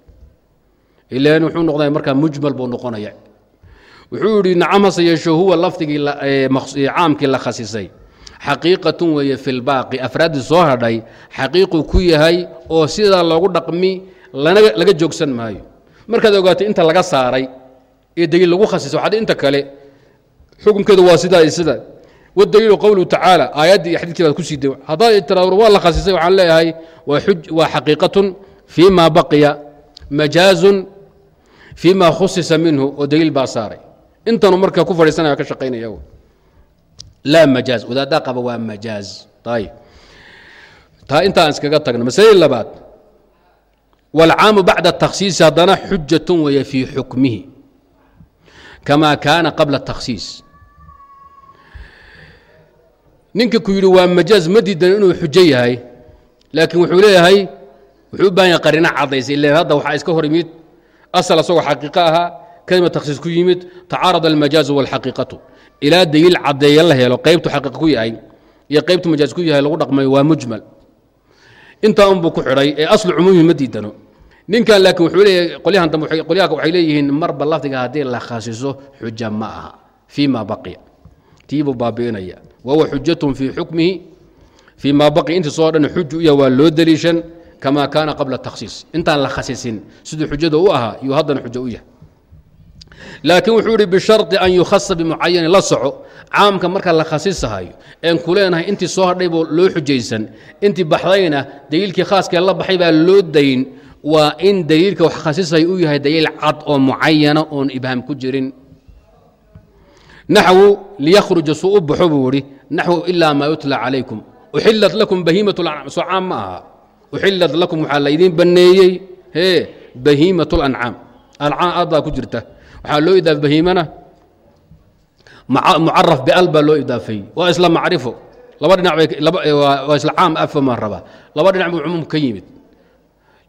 Ilan wuxuu noqda markaa mujmal buu noqonaya. Wuxuu yidhi nacam yeesho huwa lafdigii caamkii la khasisay. Xaqiiqatun weeye fi lbaaqi afraaddii soo hadhay xaqiiqu ku yahay oo sidaa loogu dhaqmi laga joogsan maayo. Markaad ogaato inta laga saaray ee daliil lagu khasisay waxaad inta kale xukunkeedu waa sidaa iyo sida wadaliilu qowluhu tacaala aayaddii iyo xadiidkii baad ku sii de haddaad tiraado waa la khasisay waxaan leeyahay waa xaqiiqatun fii ma baqiya majaazun fii ma khusisa minhu oo daliil baa saaray. Intanu marka ku fadhiisanaya ka shaqaynaya laa majaaz wadaaddaa qaba waa majaaz. Ayib taa intaan iskaga tagno masalada labaad. Wاlcaamu bacda takhsiisi haddana xujatun weeye fii xukmihi kama kaana qabla takhsiis ninka ku yidhi waa majaaz ma diidan inuu xujo yahay. Laakiin wuxuu leeyahay wuxuu u baahan yahay qarino cadaysa. Ilan hadda waxaa iska hor yimid asal asagoo xaqiiqo ahaa kelima takhsiis ku yimid tacaarada almajaazu wاlxaqiiqatu ilaa daliil caddeeya la helo qaybtu xaqiiq ku yahay iyo qaybtu majaaz ku yahay lagu dhaqmayo waa mujmal. Intaa unbuu ku xidhay ee aslu cumuumi ma diidano. Ninkan laakiin wuxuu leeyahay qolyahan dambe qolyaha waxay leeyihiin marba lafdiga haddii la khasiso xuja ma aha fii baqiya. Tiibuu baabi'inaya wahuwa xujatun fii xukmihi fii ma baqiya intii soo dhan xuju yahay waa loo deliishan kama kaana qabla takhsiis intaan la khasisin siduu xujada u ahaa yuu haddana xujo u yahay. Laakiin wuxuu ihi bisharطi an yukhasa bimucayanin la soco. Caamka marka la khasisahayo een ku leenahay intii soo hadhay loo xujaysan. Intii baxdayna daliilkii khaaskee la baxay baa loo dayn. Waa in daliilka wax khasisaya uu yahay daliil cad oo mucayana oon ibhaam ku jirin naxwu liyakhruja suu u baxo buu ihi naxwu ilaa maa yutla calaykum uxilat lakum bahiimat soo caam ma aha uxilat lakum waxaa laydiin banneeyey hee bahiimat lancaam ancaam aad ku jirta waxaa loo idaafay bahiimana mucaraf bial loo idaafay waa isla macrifo laba dhinac waa isla caam afa maan rabaa laba dhinac buu cumuum ka yimid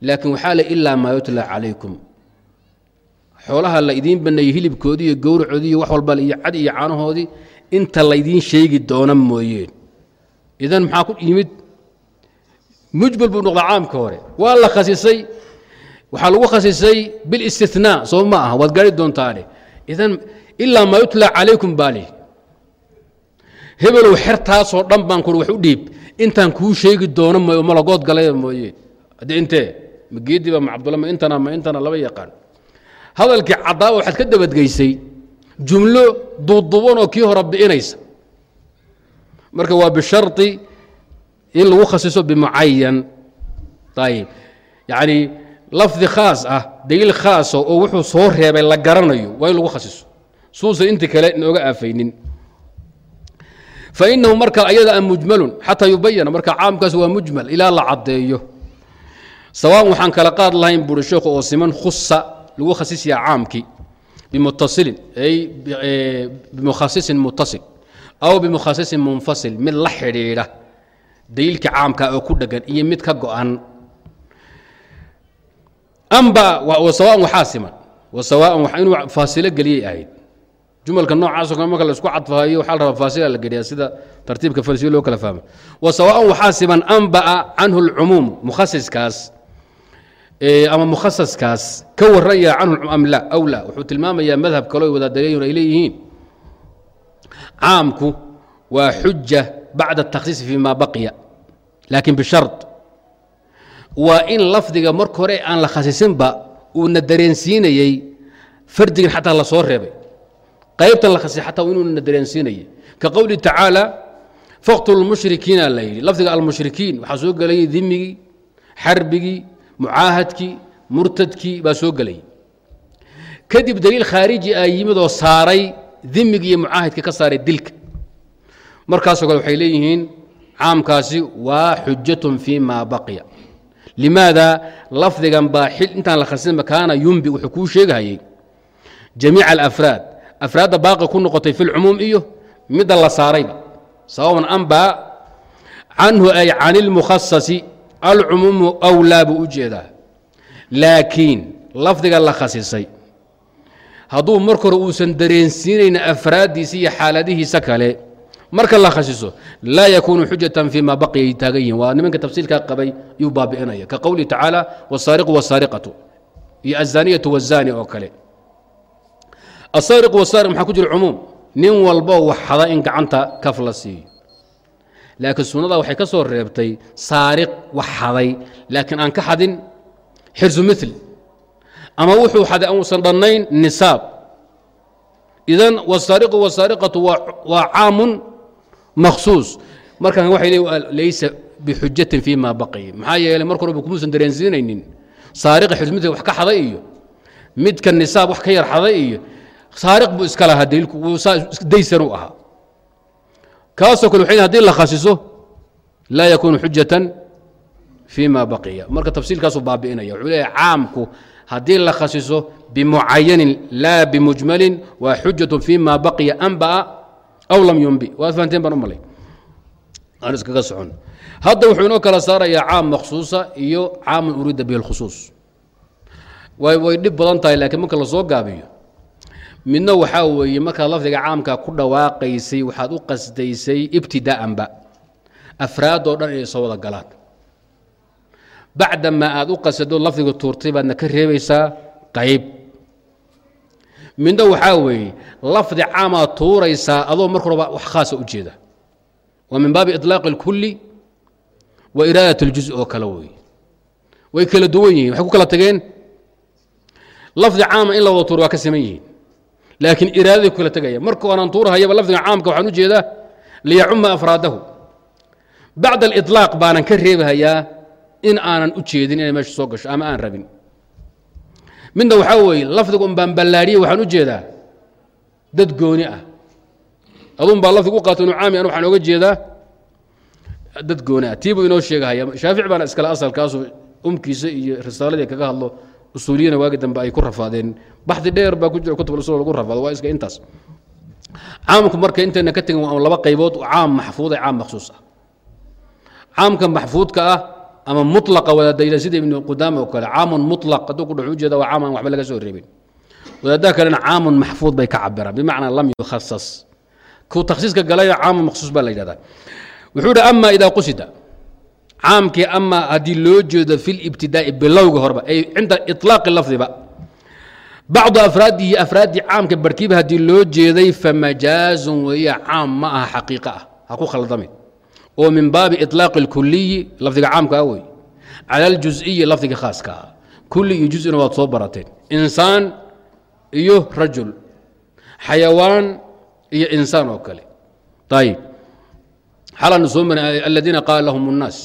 laakiin waxaa le ilaa maa yutla calaykum xoolaha la idiin baneeyey hilibkoodii iyo gowracoodii iyo wax walba iyo cad iyo caanahoodii inta laydiin sheegi doona mooyeen idan maxaa ku yimid? Mujbal buu noqdaa caamka hore. Waa la khasisay. Waxaa lagu khasisay bilistinaa soo ma aha waad gaari doontaane. Idan ilaa maa yutla calaykum baali. Hebelow xertaasoo dhan baan ku wax u dhiib. Intaan kuu sheegi doono mooy malagood galaya mooye haddii intee ma geediba ma cabdulla ma intana ma intana laba yaqaan hadalkii caddaaba waxaad ka dabadgeysay jumlo duuduban oo kii hore bi'inaysa marka waa bishari in lagu khasiso bimucayan ayib yacni lafdi khaas ah daliil khaasa oo wuxuu soo reebay la garanayo waa in lagu khasiso suusan inti kale inooga aafaynin. Fainahu marka ayada a mujmalun xataa yubayana marka caamkaas waa mujmal ilaa la caddeeyo. Sawaan waxaan kala qaad lahayn buuri sheekhu oo siman khusa lagu khasisyaa caamkii bimutasilin ay bimukhasisin mutasil aw bimukhasisin munfasil mid la xidhiidha daliilka caamka oo ku dhegan iyo mid ka go-an. Amba wasawaan waxaa siman wasawaan inuu faasilo geliyay ahayd. Jumalka noocaasoo kale marka la isku waxaa la rabaa faasila la geliyaa sida tartiibka falsiyo loo kala fahmo. Wasawaan waxaa siman anba'a canhu lcumuum mukhasiskaas ama mukhasaskaas ka warranya canhu am la aw la. Wuxuu tilmaamayaa madhab kaleo wadaadaleeyun ay leeyihiin. Caamku waa xuja bacda takhsiisi fi ma baqiya laakiin bishard waa in lafdiga marka hore aan la khasisinba uuna dareensiinayey fardigan xataa la reebay. Qaybtan la khasisay xataa inuuna dareensiinayay ka qowlihi tacaala faqtulu lmushrikiina la yidhi. Lafdiga almushrikiin waxaa soo gelayay dimigii xarbigii mucaahadkii murtadkii baa soo gelayay kadib daliil khaariji ah yimidoo saaray dimigii iyo mucaahadkii ka saaray dilka. Markaasoo kale waxay leeyihiin caamkaasi waa xujatun fii ma baqiya. Limaada lafdigan baa xil intaan la khasisinba kaana yumbi wuxuu kuu sheegahayey jamiica alafraad afraadda baaqi ku noqotay fi lcumuum iyo midda la saarayba sawaban anba canhu ay can ilmukhasasi alcumuumu awlaa buu u jeedaa. Laakiin lafdiga la khasisay hadduu marka hore uusan dareensiinayn afraaddiisa iyo xaaladihiisa kale marka la khasiso laa yakuunu xujatan fii ma baqiya ay taagan yihiin waa nimanka tafsiilkaa qabay yuu baabi'inaya ka qowlihi tacaala wasaariqu wasaariqatu iyo azaniyatu wazaani oo kale. Asaariq wasaariq maxaa ku jira cumuum? Nin walbo wax xada in gacanta kaf la siiyo laakiin sunnada waxay ka soo reebtay saariq wax xaday. Laakiin aan ka xadin xirsu mil ama wuxuu xaday aan dhannayn nisaab. Idan wasaariqu wasaariqatu waa caamun makhsuus. Markaan waxay leeyihiin laysa bixujatin fii ma baqiya maxaa yeelay marka horeba kumuusan dareensiinaynin. Saariqa xirsu wax ka xaday iyo midka nisaab wax ka yar xaday iyo saariq buu iska lahaa daliilku u ahaa kaasoo kale waxay haddii la khasiso laa yakuunu xujatan fii ma baqiya. Marka tafsiilkaasuu baabi'inaya wuxuu leeyahay caamku haddii la khasiso bimucayanin laa bimujmalin waa xujatu fii baqiya anba'a aw lam yumbi waad fahanteen baan u malay. Aan iskaga socon. Hadda wuxuu inoo kala saarayaa caam makhsuusa iyo caamun uriida bihi way way dhib badan tahay laakiin marka la soo gaabiyo midna waxaa weeye markaad lafdiga caamka ku dhawaaqaysay waxaad u qasdaysay ibtidaa'anba afraadoo dhan inay soo wada galaan bacdamaa aad u qasado lafdiga tuurtay baadna ka reebaysaa qayb midna waxaa weeye lafdi caamaad tuuraysaa adoo marka horeba wax khaasa u jeeda waa min baabi iطlaaqi اlkulli wa iraadat اljuزء oo kale weeye way kala duwan yihiin waxay ku kala tageen lafdi caama in la wada tuuro waa ka siman yihiin laakiin iraadaday ku kala tegaya marka aanan tuurahayaba lafdiga caamka waxaan u jeedaa liyacuma afraadahu. Bacda aliطlaaq baanan ka reebahayaa in aanan u jeedin inay meesha soo gasho ama aan rabin. Midna waxaa weeye lafdiga un baan ballaadhiye waxaan u jeedaa dad gooni ah. Adun baa lafdig u qaato inu caami an waxaan oga jeedaa dad gooni ah. Tii buu inoo sheegahaya. Shaafic baana iskale asalkaasu umkiisa iyo risaaladii kaga hadlo usuuliyana waagi dambe ay ku rafaadeen. Baxdi dheer baa ku jira kutub usul lagu rafaado waa iska intaas. Caamku marka intayna ka tegin laba qaybood caam maxfuud ee caam makhsuus ah. Caamka maxfuudka ah ama mulaqa wadaadayda sida ibnu qudaama oo kale caamun mulaq hadduu ku dhex ujeeda waa caam aan waxba laga soo reebin. Wadaadaha kalena caamun maxfuud bay ka cabiraan bimacnaa lam yukhasas kuu takhsiiska galaya caamun makhsuus baa la yidhahdaa. Wuxuu hi ama idaa qusida caamkii ama haddii loo jeedo fi libtidaa'i bilowga horba ay cinda iطlaaqi lafdiba bacdu afraadihi afraaddii caamka barkiiba haddii loo jeeday famajaazun weeye caam ma aha xaqiiqa ah ha ku khaldamin oo min baabi iطlaaqi اlkuliyi lafdiga caamka ah wey cala aljuز'iyi lafdiga khaaska ah kulli iyo juz'ina waad soo barateen insaan iyo rajul xayawaan iyo insaan oo kale ayib xalanu soo mari aladiina qaala lahum الnaas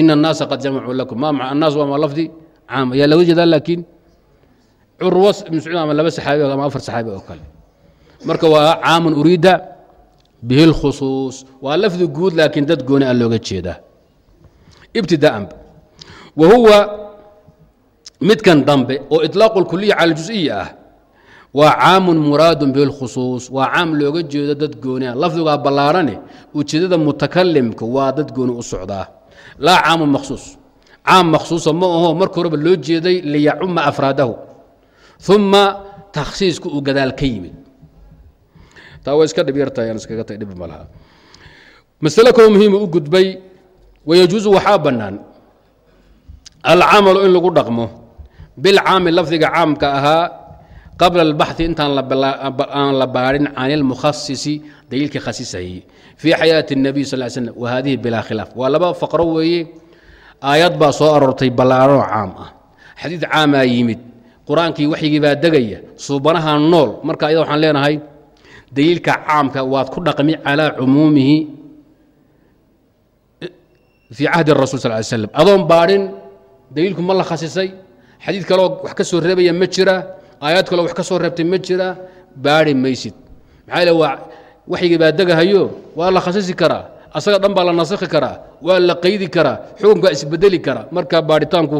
ina الnaasa qad jamacuu lakum ma maa annaas waa ma lafdi caam ayaa laga jeedaa laakiin curwa ibn sacuud ama laba saxaabi ama afar saxaabi oo kale marka waa caamun uriida bihi اlkhusuus waa lafdi guud laakiin dad gooni a looga jeedaa ibtidaa'anba wa huwa midkan dambe oo iطlaaqu اlkuliya cala اljuز'iya ah waa caamun muraadun bihi اlkhusuus waa caam looga jeedo dad gooni ah lafdigaa ballaarane ujeedada mutakalimka waa dad gooni u socdaa laa caamun makhsuus. Caam makhsuusa ma aho marka horeba loo jeeday liyacuma afraadahu. Uma takhsiisku uu gadaal ka yimid. Taa way iska dhib yartahay aan iskaga tay dhib ma laha. Masale kaloo muhiima u gudbay wayajuusu waxaa bannaan alcamalu in lagu dhaqmo. Bilcaami lafdiga caamka ahaa qabla albaxi intaan aan la baadhin can ilmukhasisi daliilkii khasisayey fii xayaati الnabiy sal slm wa hadihi bilaa khilaaf. Waa laba faqro weeye aayad baa soo aroortay ballaaranoo caam ah. Xadiid caamaa yimid. Qur'aankii waxyigii baa degaya suubanaha nool. Marka ayada waxaan leenahay daliilka caamka waad ku dhaqmi calaa cumuumihi fii cahdi rasul sal slam adoon baadhin daliilku ma la khasisay. Xadiid kaloo wax ka soo reebaya ma jira aayad kaloo wax ka soo reebtay ma jira baadhi maysid maxaa le waa waxyigii baa degahayo waa la khasisi karaa asaga dhan baa la nasakhi karaa waa la qaydi karaa xukunkaa isbedeli karaa marka baadhitaanku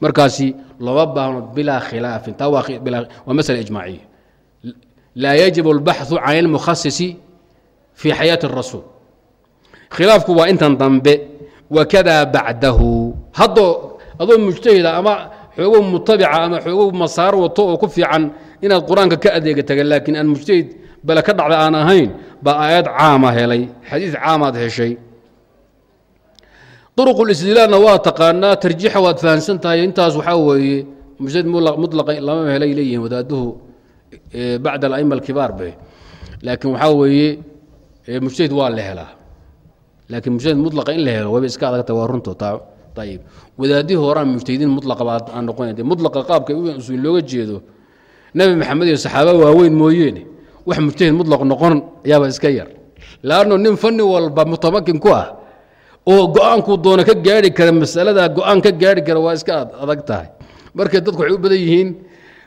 markaasi looma baahno bilaa khilaafin taa waa masala ijmaaciya laa yajib اlbaxثu can اlmukhasisi fii xayaati الrasuul khilaafku waa intan dambe wakadaa bacdahu haddoo adoo mujtahida ama xoogow mutabica ama xoogow masaar wato oo ku fiican inaad qur'aanka ka adeega taga laakiin aan mujtahid bale ka dhacda aan ahayn baa aayad caama helay xadiid caamaad heshay. Duruq اlistidlaalna waa taqaanaa tarjiixa waad fahamsan tahay intaas waxaa weeye mujtahid mulaqa lama helay leeyihiin wadaaduhu bacd alaima alkibaar be. Laakiin waxaa weeye mujtahid waa la helaa. Laakiin mujtahid mulaqa in la helo wayba iska adagta waa runto ayib wadaadihii horaan mujtahidiin mulaqa baa aan noqona de mulaqa qaabka usul looga jeedo nebi maxamed iyo saxaaba waaweyn mooyeene wax mujtahid mulaq noqon ayaaba iska yar. Laanno nin fanni walba mutamakin ku ah oo go'aankuu doona ka gaari kara masaladaa go'aan ka gaari kara waa iska adag tahay. Marka dadku waxay u badan yihiin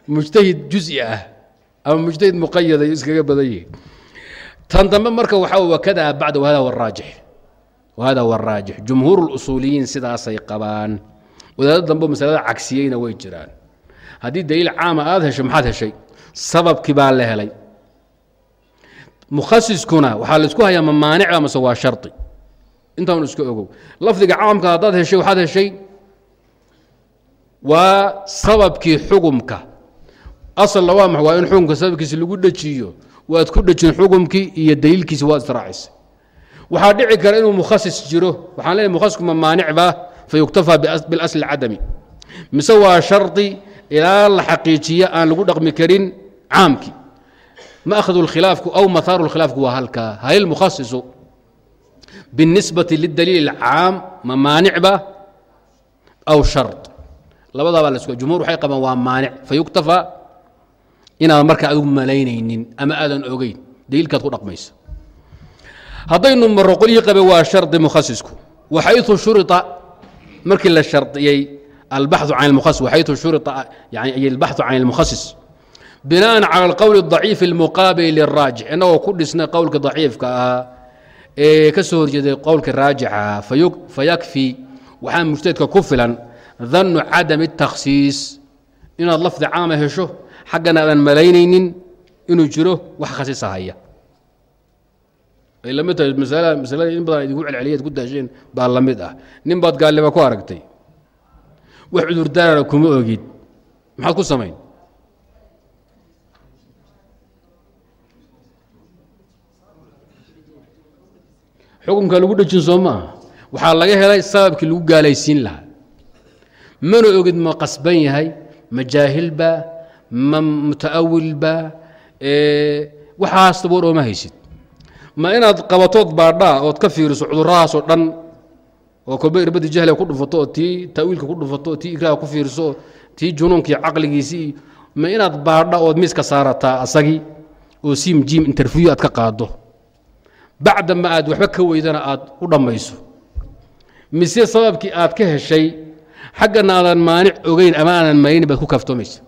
mujtahid juzi ah ama mujtahid muqayada iskaga badan yihiin. Tan dambe marka waxaa wakadaa bacda wahada waraajix wahada waraajix jumhuur اlusuuliyiin sidaasay qabaan wadaado dambe masalada cagsiyeyna way jiraan haddii daliil caama aada hesho maxaad heshay sababkii baa la helay mukhasiskuna waxaa la isku hayaa ma maanicba mase waa shardi intaan iska ogow lafdiga caamka haddaad heshay waxaad heshay waa sababkii xugumka asalna waa ma waa in xukumka sababkiisa lagu dhejiyo waad ku dhejin xukumkii iyo daliilkiisi waad israacisay waxaa dhici kara inuu mukhasis jiro. Waxaan leeyahy mukhasiskuma maanicba fa yuktafaa bilasli cadami mise waa shardi ilaa la xaqiijiya aan lagu dhaqmi karin caamki. Maakhadu lkhilaafku aw mahaaru lkhilaafku waa halkaa hal ilmukhasisu biاnisbati lidaliil اlcaam ma maanicba aw shard labadaabaa la isku jumhuur waxay qabaan waa maanic. Fa yuktafaa inaadan markaa adigu malaynaynin ama aadan ogeyn. Daliilkaad ku dhaqmaysa haddaynu maro qolyii qabe waa shardi mukhasisku waxayثu shurita markii la shardiyey albaxu can اlmukhasis waxayثu shurita yani albaxu can اlmukhasis binaan cala alqowl اdaciif اlmuqaabil liraajix inagoo ku dhisnay qowlka daciifka ahaa ee ka soo horjeeday qowlka raajixa fayakfi waxaa mujtahidka ku filan dannu cadami اtakhsiis inaad lafdi caama hesho xaggana aadan malaynaynin inuu jiro wax khasisahaya ay la mid tahay masalada in baa la mid ah. Nin baad aragtay. Wax cudurdaarana kuma ogid maxaad ku laga helay sababkii lagu gaalaysiin lahaa. Mana ogid ma qasban yahay ma ma muta'awilba waxaas daboor ooma haysid ma inaad qabatood baadhaa ood ka fiiriso cudurrahaasoo dhan oo kolba irbadii jahliga ku dhufato oo tii ta'wiilka ku dhufato oo tii ikraaha ku fiiriso tii junuunkii caqligiisii ma inaad baadha ood miiska saarataa asagii oo siim jiim interview aad ka qaado bacdama aad waxba ka weydana aad u dhammayso. Mise sababkii aad ka heshay xaggana aadan maanic ogeyn ama aadan maynin baad ku kaaftoomaysa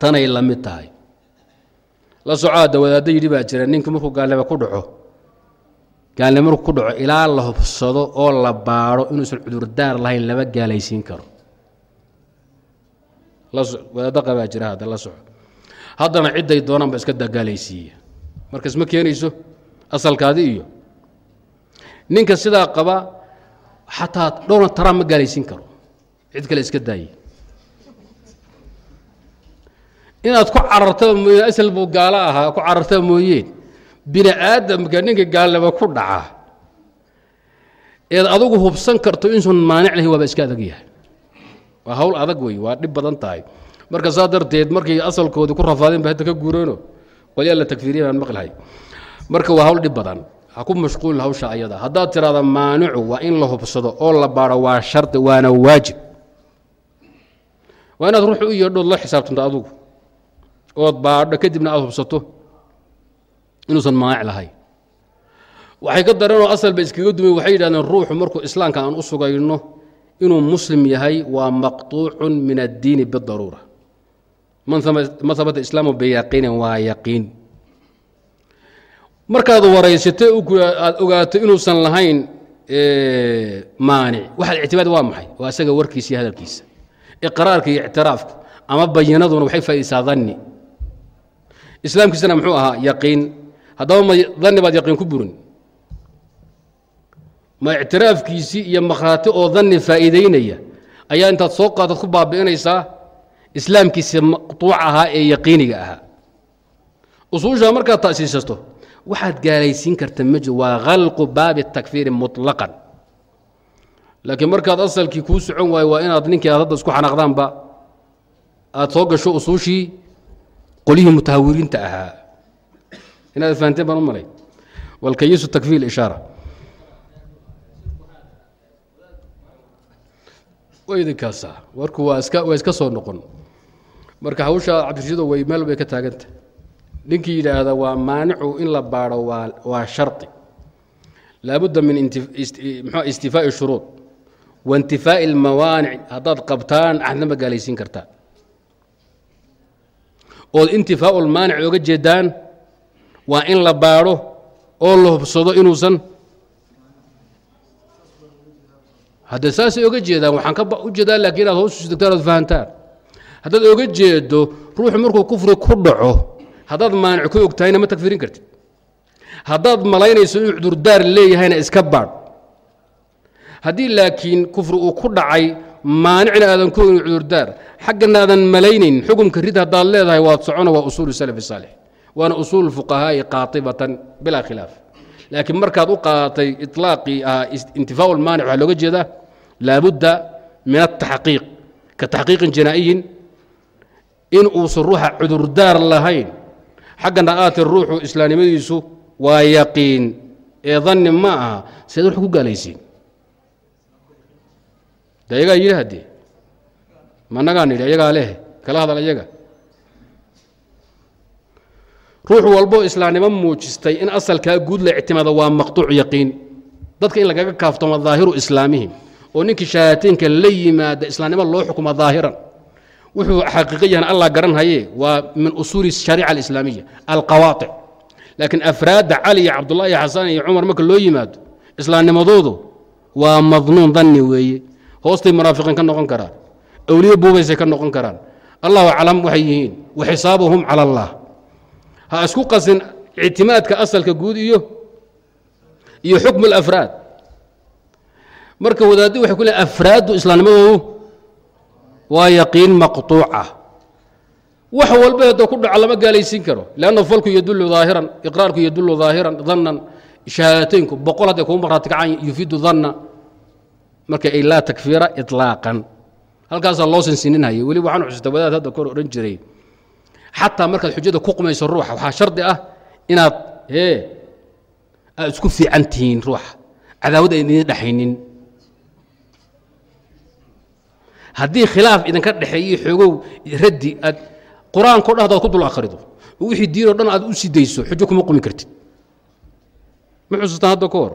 tanay la mid tahay la socoada wadaaddo yidhi baa jira ninkii markuu gaalnimo ku dhaco gaalnimo markuu ku dhaco ilaa la hubsado oo la baadho inuusan cudurdaar lahayn lama gaalaysiin karo. Wadaaddo qabaa jira hadda la soco haddana cidday doonaan ba iska dagaalaysiiya marka isma keenayso asalkaadi iyo? Ninka sidaa qaba xataa donald trump ma gaalaysiin karo. Cid kale iska daaye inaad ku carartaba mooye asal buu gaalo ahaa ku carartaba mooyeen bini aadamka ninka gaalnimo ku dhaca eed adugu hubsan karto insun maanic lahayn waaba iska adag yahay. Waa hawl adag wey waa dhib badan tahay. Marka saa darteed markay asalkoodii ku rafaadeen ba hadda ka guureeno qolyaa la tagfiiriya baan maqlahay. Marka waa hawl dhib badan ha ku mashquulin hawsha ayada. Haddaad tiraada maanicu waa in la hubsado oo la baadho waa shardi waana waajib. Waa inaad ruux u yeedhood la xisaabtanto adugu ood baadho kadibna aad hubsato inuusan maanic lahayn waxay ka dareenoo asalba iskaga dumay waxay yidhahdeen ruuxu markuu islaamka aan u sugayno inuu muslim yahay waa maqطuucu min addiini bidaruura man habata islaamu biyaqiinin waa yaqiin. Markaad waraysatay aad ogaato inuusan lahayn maanic waxaad ictimaad waa maxay? Waa isaga warkiisa iyo hadalkiisa. Iqraarka iyo ictiraafku ama bayinaduna waxay faa'iisaa danni islaamkiisana muxuu ahaa yaqiin. Haddaba ma danni baad yaqiin ku burin ma ictiraafkiisii iyo makhraati oo danni faa'iidaynaya ayaa intaad soo qaadad ku baabi'inaysaa islaamkiisa maqtuuc ahaa ee yaqiiniga ahaa. Usuushaa markaad ta'siisato waxaad gaalaysiin karta ma jiro waa khalqu baabi takfiiri muطlaqan laakiin markaad asalkii kuu socon waayo waa inaad ninkii aad hadda isku xanaaqdaanba aad soo gasho usuushii qolyihii mutahawiriinta ahaa. Inaad fahanteen baan u malay. Walkayisu takfiir ishaara. Idinkaasa. Warku waa iska waa iska soo noqon. Marka hawsha cabdirashiido way meel bay ka taaganta. Ninkii yidhaahda waa maanicu in la baadho waa waa shardi laabudda min mxua istifaa'i shuruud. Wa intifaa'i almawaanic. Haddaad qabtaan axdna ma gaalaysiin kartaa ood intifaa'u lmaanic oga jeedaan waa in la baadho oo la hubsado inuusan. Hadda saasay oga jeedaan waxaan ka u jeedaa laakiin inaad hoos degtaan ood fahantaan. Haddaad oga jeedo ruuxu markuu kufri ku dhaco haddaad maanic ku og tahayna ma tagfirin kartid. Haddaad malaynayso inuu cudurdaar leeyahayna iska baadh. Haddii laakiin kufri uu ku dhacay maanicna aadan ku ogin cudurdaar xaggana aadan malaynayn xukumka rid haddaad leedahay waad socono waa usuulu salafi saalix. Waana usuulu fuqahaa'i qaatibatan bilaa khilaaf. Laakiin markaad u qaadatay iطlaaqii ahaa intifaau lmaanic waxaa looga jeedaa laabudda min ataxqiiq ka taxqiiqin janaa'iyin in uusan ruuxa cudurdaar lahayn. Xaggana aati ruuxu islaamnimadiisu waa yaqiin. Ee danni ma aha seed wax ku gaalaysiin de ayagaa yidhi haddee managaa nidhi ayagaa leh kala hadal ayaga ruux walboo islaamnimo muujistay in asalkaa guud la ictimaado waa maqtuuc yaqiin. Dadka in lagaga kaaftoma daahiru islaamihim oo ninkii shahaateenka la yimaada islaamnimo loo xukuma daahiran. Wuxuu xaqiiqa yahan allah garan haye waa min usuuli shariica alislaamiya alqawaatic laakiin afraadda cali iyo cabdullahi iyo xasan iyo cumar marka loo yimaado islaamnimadoodu waa madnuun danni weeye hoostay munaafiqiin ka noqon karaan. Awliye buubaysay ka noqon karaan. Allahu aclam waxay yihiin wa xisaabuhum cala allah. Ha isku qasin ictimaadka asalka guud iyo iyo xukmu alafraad. Marka wadaaddi waxay ku leeyn afraaddu islaamnimadoodu waa yaqiin maqtuuca. Wax walba hadda ku dhaco lama gaalaysiin karo. Leanna falku yadullu daahiran iqraarku yadullu daahiran dannan shahaadateynku boqol hadday kuu markhaati kacaan yufiidu danna marka ay laa takfiira iطlaaqan halkaasaa loo sinsininhaya weli waxaan xusuusta wadaad hadda kor odhan jiray. Xataa markaad xujada ku qumayso ruuxa waxaa shardi ah inaad ee aad isku fiican tihiin ruuxa cadaawad ay idin dhexaynin. Haddii khilaaf idinka dhexeeyo xoogow raddi aad qur'aanko dhan hadaad ku dul akhrido oo wixii diinoo dhan aad u sidayso xujo kuma qumi kartid. Ma xusuustaan hadda ka hor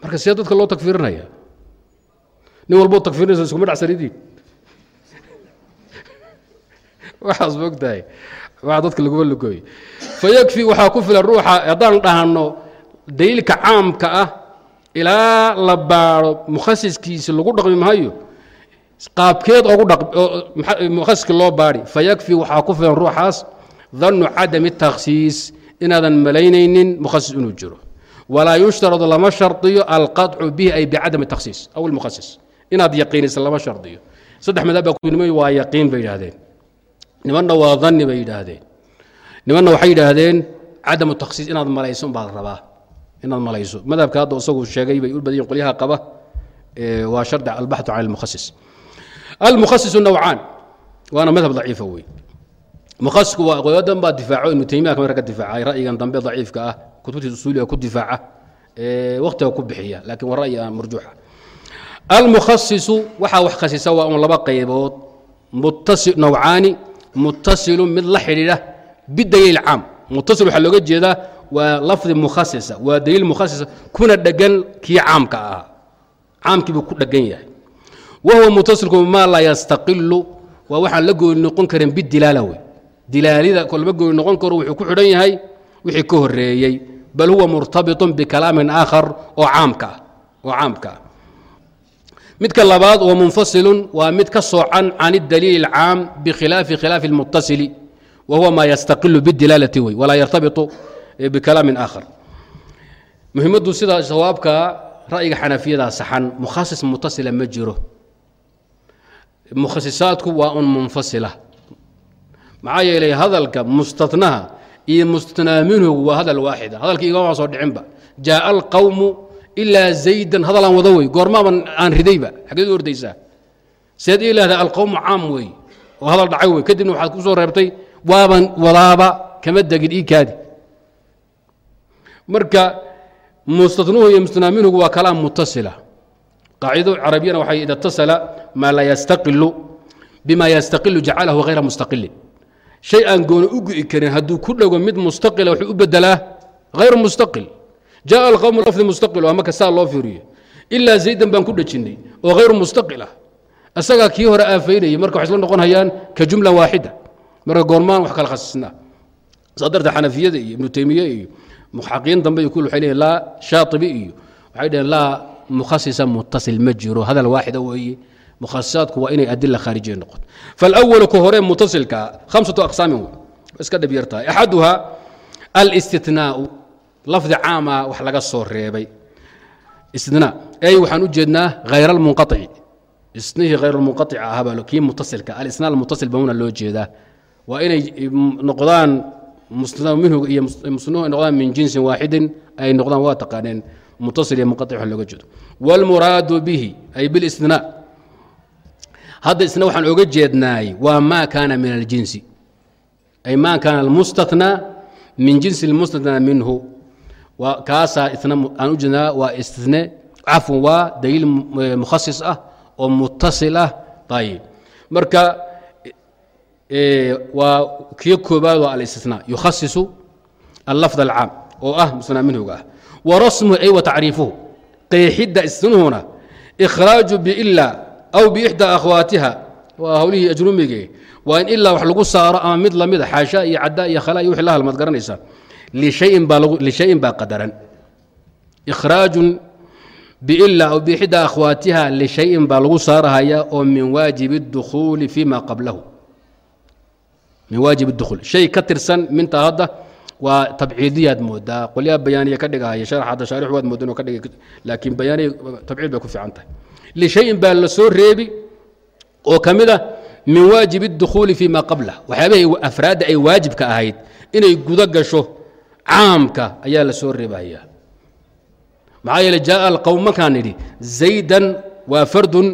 marka see dadka loo takfiirinaya nin walboo takfiirinaysa iskuma dhacsanidiin waxaas mogtahay waa dadka laguma lugooy fayakfi waxaa ku filan ruuxa haddaan dhahno daliilka caamka ah ilaa la baado mukhasiskiisi lagu dhaqmi maayo qaabkeed ogu mukhasiski loo baadi fayakfi waxaa ku filan ruuxaas dannu cadami takhsiis inaadan malaynaynin mukhasis inuu jiro. Walaa yushtaradu lama shardiyo alqaطcu bihi ay bicadami takhsiis aw ilmukhasis inaad yaqiinisa lama shardiyo saddex madab baa ku nimay waa yaqiin bay yidhaahdeen. Nimanna waa danni bay yidhaahdeen. Nimanna waxay yidhaahdeen cadamu takhsiis inaad malayso unbaad rabaa. Inaad malayso. Madhabka hadda isagu sheegay bay u badayin qolyaha qaba waa shardi albaxu can almukhasis. Almukhasisu nawcaan waana madhab daciifa wey mukhasisku waa qoladan baa difaaco ibnu taymiya kamar ka difaacay ra'yigan dambe daciifka ah kutubtiisa usuuliga ku difaaca waqtiga ku bixiya laakiin waa ra'yi marjuuxa almukhasisu waxaa wax khasisa waa un laba qaybood nawcaani muttasilu mid la xidhiidha bidaliil caam muttasil waxaa looga jeedaa waa lafdi mukhasisa waa daliil mukhasisa kuna dhegan kii caamka ahaa caamkii ku dhegan yahay wahuwa mutasilku maa laa yastaqilu waa waxaan la gooni noqon karin bidilaala wey dilaalida kolma gooni noqon karo wuxuu ku xidhan yahay wixii ka horeeyey bal huwa murtabitun bikalaamin aakhar oo caamka ah oo caamka ah midka labaad wa munfasilun waa mid ka soocan can اdaliil اlcaam bikhilaafi khilaafi اlmutasili wa huwa maa yastaqilu bidilaalati wey walaa yartabitu bikalaamin aakhar muhimaddu sida sawaabka ra'yiga xanafiyadaa saxan mukhasis mutasila ma jiro mukhasisaadku waa un munfasila maxaa yeelay hadalka mustatnaha iyo mustatnaa minhu waa hadal waaxida hadalka igama soo dhicinba jaaa alqawmu ilaa zaydan hadalaan wada wey goormaaban aan ridayba xageed u ordaysaa seed ii lahda alqowmu caam wey oo hadal dhacay wey kadibna waxaad ku reebtay waaban wadaaba kama degin ii kaadi marka mustatnuhu iyo mustatnaa minhugu waa kalaam mutasila qaacido carabiyana waxay ida اtasala maa laa yastaqilu bima yastaqilu jacalahu hayra mustaqilin shay aan gooni u gu'i karin hadduu ku dhego mid mustaqila wuxuu u bedelaa hayr mustaqil jaءa alqowmu lafdi mustaqil marka saa loo fiiriyo ilaa zaydan baan ku dhejinnay oo hayru mustaqil ah isagaa kii hore aafaynayay marka waxay isla noqon ka jumla waaxida marka goormaan wax kala khasisnaa saa darteed xanafiyada iyo ibnu teymiye iyo muxaqiin dambe iyo kul waxay leeyihiin laa shaatibi iyo waxay dhaheen laa mukhasisa mutasil ma jiro hadal waaxida weeye mukhasisaadku waa inay adila khaarijiya noqoto faalawalu ka hore mutasilka khamsatu aqsaamin iska dhab yartahay axaduha alistinaau lafdi caama wax laga soo reebay. Istinaa ey waxaan u jeednaa hayr almunqaici isnihii hayr almunqaic ahaaba kii mutasilka. Alisnaa almutasil bamuna loo jeedaa. Waa inay noqdaan minhu iyo musnuhu noqdaan min jinsin waaxidin ay noqdaan waa taqaaneen. Mutasil iyo munqaic wax looga jeedo wاlmuraadu bihi ay bilistinaa hadda isna waxaan oga jeednaay waa maa kaana min aljinsi ay maa kaana almustathnaa min jinsi اlmustathnaa minhu kaasaa aan u jeednaa waa istine cafwan waa daliil mukhasis ah oo mutasil ah. Ayib marka waa kii koobaad waa alistinaa yukhasisu allafd alcaam oo ah musnaa minhuga ah. Wa rasmuhu ay wa tacriifuhu qeexidda isnuhuna ikhraaju biila aw biixdaa akhwaatiha waa hawlihii ajrumige waa in ilaa wax lagu saaro ama mid lamida xaasha iyo caddaa iyo khala iyo wixii la halmad garanaysaa lishayin baa qadaran ikhraajun biila aw biixdaa akhwaatiha lishayin baa lagu saarahaya oo min waajib اdukhuuli fima qablahu min waajib اduhuul shay ka tirsan mintaa hadda waa tabciidiyaad moodaa qolyaha bayaaniya ka dhigahaya sharax hadda shaarix waad moodan oo ka dhigay laakiin bayaaniya tabciid bay ku fiican tahay lishayin baa la soo reebi oo ka mid ah min waajib اdukhuuli fi ma qablah waxyaabahay afraadda ay waajibka ahayd inay guda gasho caamka ayaa la soo reebaya maxaa yeele jaءa alqowm markaan nidhi zaydan waa fardun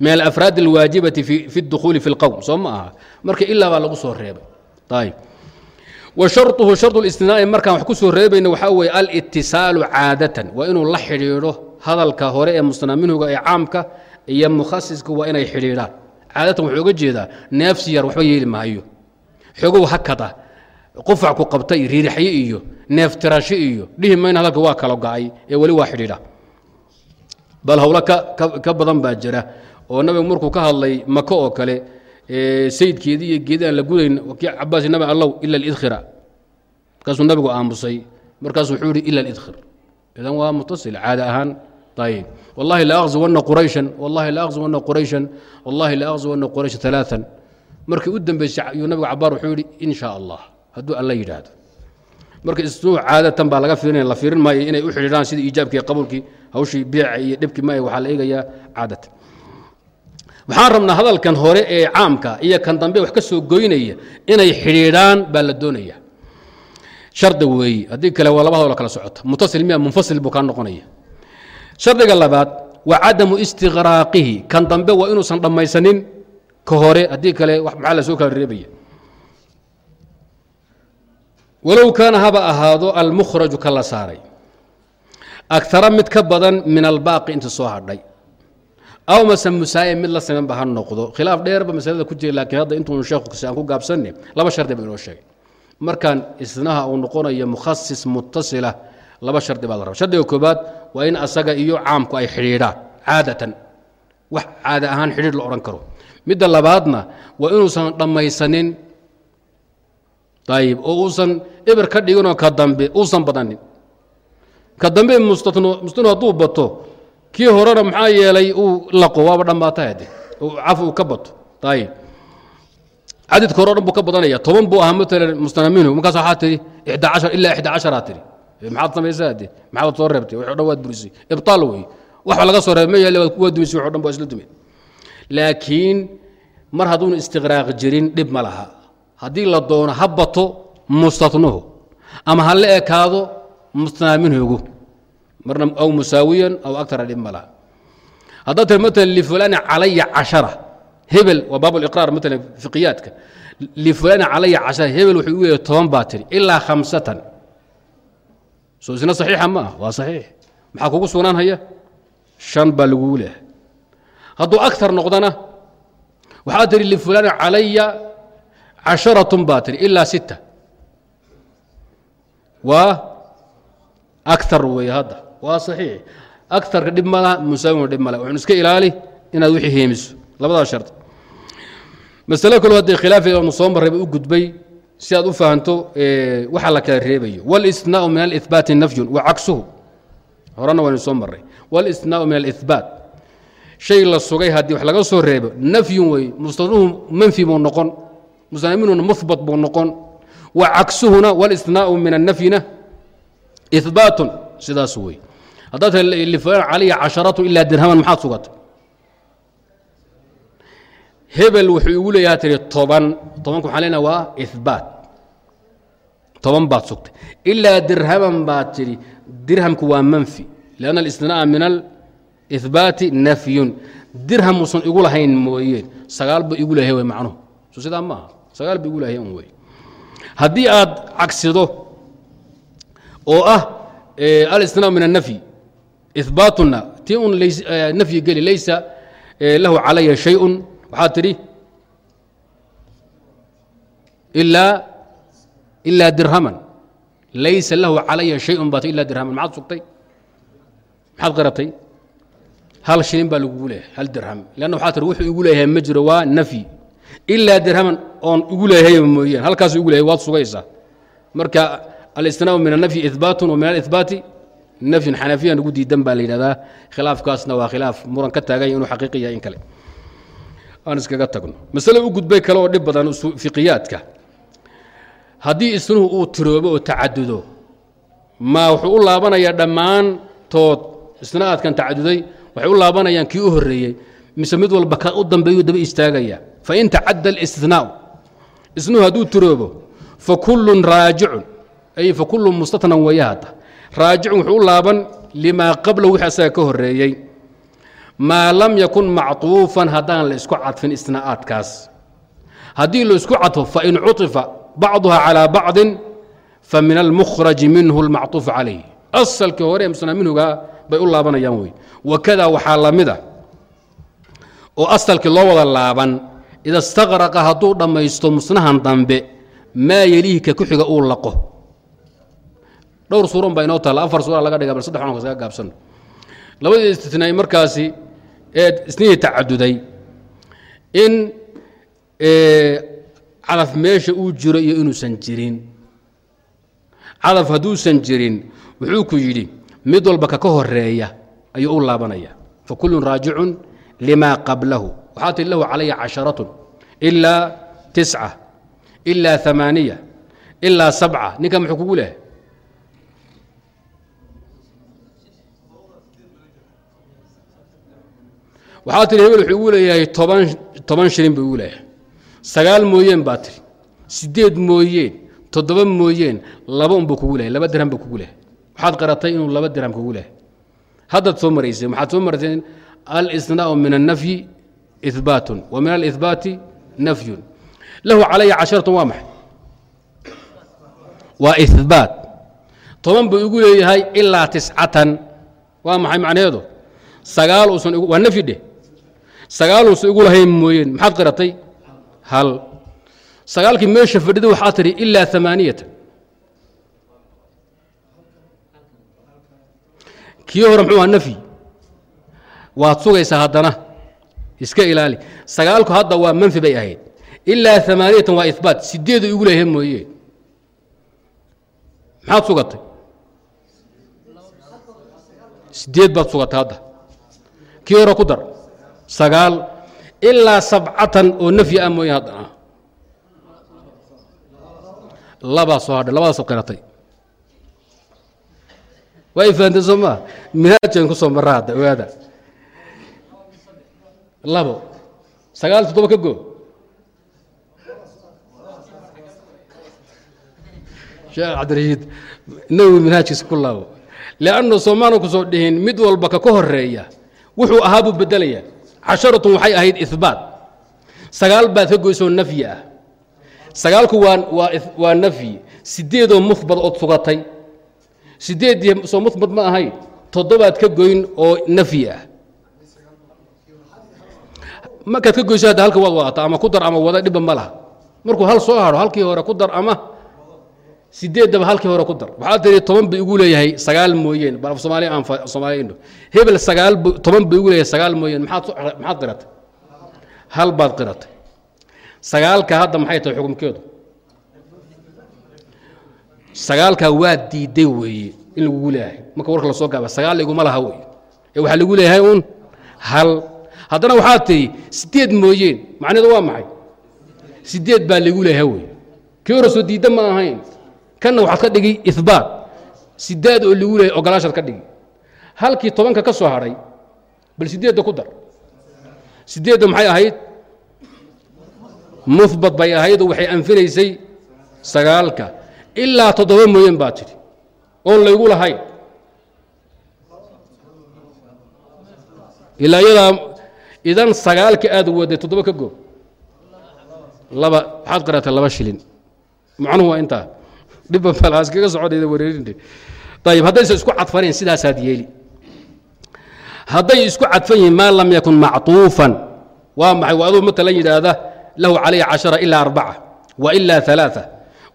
min alafraad اlwaajibati fi اdukhuuli fi اlqowm soo ma aha marka ilaa baa lagu soo reebay ayb wa sharuhu shardu اlistinaa'i markaan wax ku soo reebayna waxaa weeye alitisaalu caadatan waa inuu la xidhiidho hadalka hore ee musnaa minhuga ee caamka iyo mukhasiska waa inay xidhiidhaan caadatan wuxuu oga jeedaa neefsi yar waxba yeeli maayo xogow hakada qufac ku qabta iyo riirixye iyo neeftirasho iyo dhihi mayna hadalka waa kala go'ay ee weli waa xidhiidha. Bal howlo ka badan baa jira oo nabigu markuu ka hadlay maka oo kale sayidkeedii iyo geedi aan la gudayn cabaas nabi allow ila alidkhira. Markaasuu nabigu aamusay markaasuu wuxuu yihi ila alidkhir. Idan waa mutasil caada ahaan ayib wallahi la aqziwanna qurayshan wallahi la aqziwanna qurayshan wallahi la aqziwanna quraysha alaaan markii u dambeysay ayuu nabigu cabaar wuxuu yihi in allah hadduu alla yidhaahdo. Marka isnuu caadatan baa laga fiirinaya la fiirin maayo inay u xidhiidhaan sidii iijaabkii iyo qabuulkii hawshii biica iyo dhibkii maayo waxaa la eegayaa caadatan waxaan rabnaa hadalkan hore ee caamka iyo kan dambe wax ka soo goynaya inay xidhiidhaan baa la doonaya shardi weeye haddii kale waa laba kala socota. Mutasil miya munfasil buu kaa noqonaya shardiga labaad wa cadamu istiqraaqihi kan dambe waa inuusan dhammaysanin ka hore haddii kale maxaa la soo kala reebaya walow kaana haba ahaado almukhraju ka la saaray. Agara mid ka badan min albaaqi inta soo hadhay. Aw mase musaaye mid la simanba ha noqdo. Khilaaf dheerba masalada ku jira laakiin hadda intuunu sheekhusi aan ku gaabsanne laba shardi ba inoo sheegay. Markaan isnaha uu noqonayo mukhasis mutasila laba shardi baa la raba shardiga koobaad waa in asaga iyo caamku ay xidhiidhaan caadatan. Wax caada ahaan xidhiidh la odhan karo. Midda labaadna waa inuusan dhammaysanin ayib oo uusan eber ka dhiginoo ka dambe uusan badanin ka dambe mustanu hadduu bato kii horena maxaa yeelay uu laqo waaba dhammaata hade cafi uu ka bato ayib cadadka hore dhan buu ka badanaya toban buu ahaa matalan mustana markaas waxaa tihi ixda cashar ilaa ixda casharaa tihi maxaad samaysaa hade maxaad soo reebtay wax o dhan waad burisay ibtaal wey waxba laga soo reebay ma yaale waa dumisay wax o dhan baa isla dumay laakiin mar hadduunu istiqraaq jirin dhib ma laha haddii la doono ha bato mustatnuhu. Ama ha la ekaado mustanaa minhugu marna aw musaawiyan aw agtara dhib ma laha. Haddaad tiri matalan lifulani calaya cashara hebel waa baab liqraar matalan fiqiyaadka. Lifulani calaya cashara hebel wuxuu u leeyahay toban baa tiri ilaa khamsatan. Soo isna saxiixa ma ah waa saxiix. Maxaa kugu sugnaan haya shan baa lagugu leehay hadduu agtar noqdana waxaa tihi lifulani calaya casharatun baa tihi ilaa sita waa agar weeye hadda waa saxiix agarka dhib malaha musaawina dhib male waxnu iska ilaali inaad wixii heemiso labadaas shardi masale kaloo haddii khilaafeeda aanu soo marrayba u gudbay si aad u fahanto waxa la kala reebayo wاlistinaau min alihbaati nafyun wa cagsuhu horena waynu soo marray wاlistinaau min alihbaat shay la sugay haddii wax laga soo reebo nafyun wey mustanuhu manfi buu noqon mustanminuna muhbat buu noqon. Wa cagsuhuna wاlistinaau min annafyina ihbaatun sidaas wey haddaad lifulaan calayhi casharatu ilaa dirhaman maxaad sugatay hebel wuxuu igu leeyaha tiri toban. Tobanku waxaan leenaha waa ihbaat toban baad sugtay. Ilaa dirhaman baad tidhi dirhamku waa manfi. Lianna alistinaa'a min alihbaati nafyun. Dirham uusan igu lahayn mooyeen sagaal buu igu leeyahay wey macnuhu. So sidaa ma aha sagaal buu igu leeyahay un wey haddii aad cagsido oo ah alistinaaء min الnafyi ihbaatuna tii un nafyi geli laysa lahu calaya shayءu waxaa tidhi ilaa dirhaman laysa lahu calaya shayun baa ti ila dirhaman maxaad sugtay maxaad qaratay hal shilin baa lagugu leeyahay hal dirham lanna waxaa tihi wuxuu igu leeyahay ma jiro waa nafyi ilaa dirhaman oon igu leeyahay mooyeen. Halkaasu igu leeyahay waad sugaysaa marka alistinaau min anafyi ihbaatun wa min alihbaati nafyun xanafiyan ugu diidan baa la yidhahdaa. Khilaafkaasna waa khilaaf muran ka taaganya inuu xaqiiqi yahay in kale. Aan iskaga tagno. Masale u gudbay kale oo dhib badan fiqiyaadka haddii isnuhu uu tiroobo oo tacadudo ma wuxuu u laabanayaa dhammaantood isna'aadkan tacaduday waxay u laabanayaan kii u horreeyey mise mid walba ka u dambeeyuu daba istaagaya fain tacadda alistinaau isnuhu hadduu tiroobo fakullun raajicun ay fakullun mustatnan weeye hadda raajicun wuxuu u laaban limaa qablahu wixii asaga ka horreeyey maa lam yakun macطuufan haddaan la isku cadfin isnaa'aadkaas haddii la isku cadfo fain cuطifa bacduha calىa bacdin famin almukhraji minhu اlmacطuufu calayh asalkii hore ee musna minhuga bay u laabanayaan wey wakada waxaa la mida oo asalkii loo wada laaban ida istaqraqa hadduu dhammaysto musnahan dambe maa yelihi ka ku xiga uu laqo dhowr suuran baa inoo taalla afar suura laga dhiga bal saddex aan kasaga gaabsano labadii istisnaay markaasi ee isnihii tacaduday in cadaf meesha uu jiro iyo inuusan jirin cadaf hadduusan jirin wuxuu ku yidhi mid walba ka ka horreeya ayuu u laabanaya fakullun raajicun limaa qablahu waxaa tii lahu calaya casharatun. Ilaa tisca. Ilaa amaaniya ilaa sabca. Ninka muxuu kugu lehay waxaa tihi hebel wuxuu igu leeyahay toban toban shilin buu igu leeyahay. Sagaal mooyeen baa tiri siddeed mooyeen toddoba mooyeen laba unbuu kugu lehay laba dirham buu kugu lehay waxaad qaratay inuu laba dirham kugu lehay haddaad soo maraysay maxaad soo marayseen alsnaau min annafyi wa min alihbaati nafyun lahu calaya casharatun waa maxay waa ihbaat toban buu igu leeyahay ilaa tiscatan waa maxay macnaheedu sagaal uusan waa nafyi dheh sagaal uusan igu lahayn mooyeen maxaad qiratay hal sagaalkii meesha fadhida waxaa tidhi ilaa amaaniyatan kii hore muxuu ahaa nafyi waad sugaysaa haddana iska ilaali. Sagaalku hadda waa manfi bay ahayd. Ilaa amaaniyatan waa ihbaat sideedu igu leeyahay mooye. Maxaad sugatay? Sideed baad sugatay hadda. Kii hore ku dar. Sagaal ilaa sabcatan oo nafyi ah mooye haddana labaa soo hadhay. Labadaasad qiratay waa y fahamtay soo maa minaajan ku soo marra hadda ogaada labo. Sagaal toddoba ka goo sheekh cabdirashiid nawowi minhaajkiisa ku laabo liannu soomaana ku soo dhihin mid walba ka ka horreeya wuxuu ahaa buu bedelayaa casharatun waxay ahayd ihbaat sagaal baad ka goysoo nafyi ah. Sagaalku waa nafyi. Sideedoo muhbad ood sugatay. Sideeddii soo muhbad ma ahayn toddobaad ka goyn oo nafyi ah markaad ka goyso hadda halka waad wadata ama ku dar ama wada dhibba ma laha. Markuu hal soo haro halkii hore ku dar ama sideeddaba halkii hore ku dar. Waxaa tiri toban ba igu leeyahay sagaal mooyeen. Bal soomaaliya aan soomaaliya indho hebel sagaal toban ba igu leeyahay sagaal mooyeen. Maxaad maxaad qiratay? Hal baad qiratay. Sagaalka hadda maxay tahay xukumkeedu sagaalkaa waa diiday weeye in lagugu leeyahay. Marka warka la soo sagaal iguma laha wey ee waxaa lagu leeyahay uun? Hal haddana waxaa tihi sideed mooyeen. Macneedu waa maxay? Sideed baa lagu leeyahay wey kii hore soo diidda ma ahayn. Kanna waxaad ka dhigi ihbaat. Sideed oo lagu leeyahay ogolaashaad ka dhigi halkii tobanka ka soo hadhay bal sideedda ku dar. Sideedda maxay ahayd? Muhbad bay ahaydoo waxay anfinaysay sagaalka. Ilaa toddoba mooyeen baa tidhi oon laygu lahayn. Ilaa iyadaa idan sagaalka aad waday toddoba ka goob laba waxaad qaratay laba shilin macnuhu waa intaa dhibba balaas kaga soconayda wareerinte ayib haddaysa isku cadfanayn sidaasaad yeeli hadday isku cadfan yihiin maa lam yakun macطuufan waa maxay waa aduu matalan yidhaahda lahu calayhi cashara ilaa arbaca wa ilaa ثalaaثa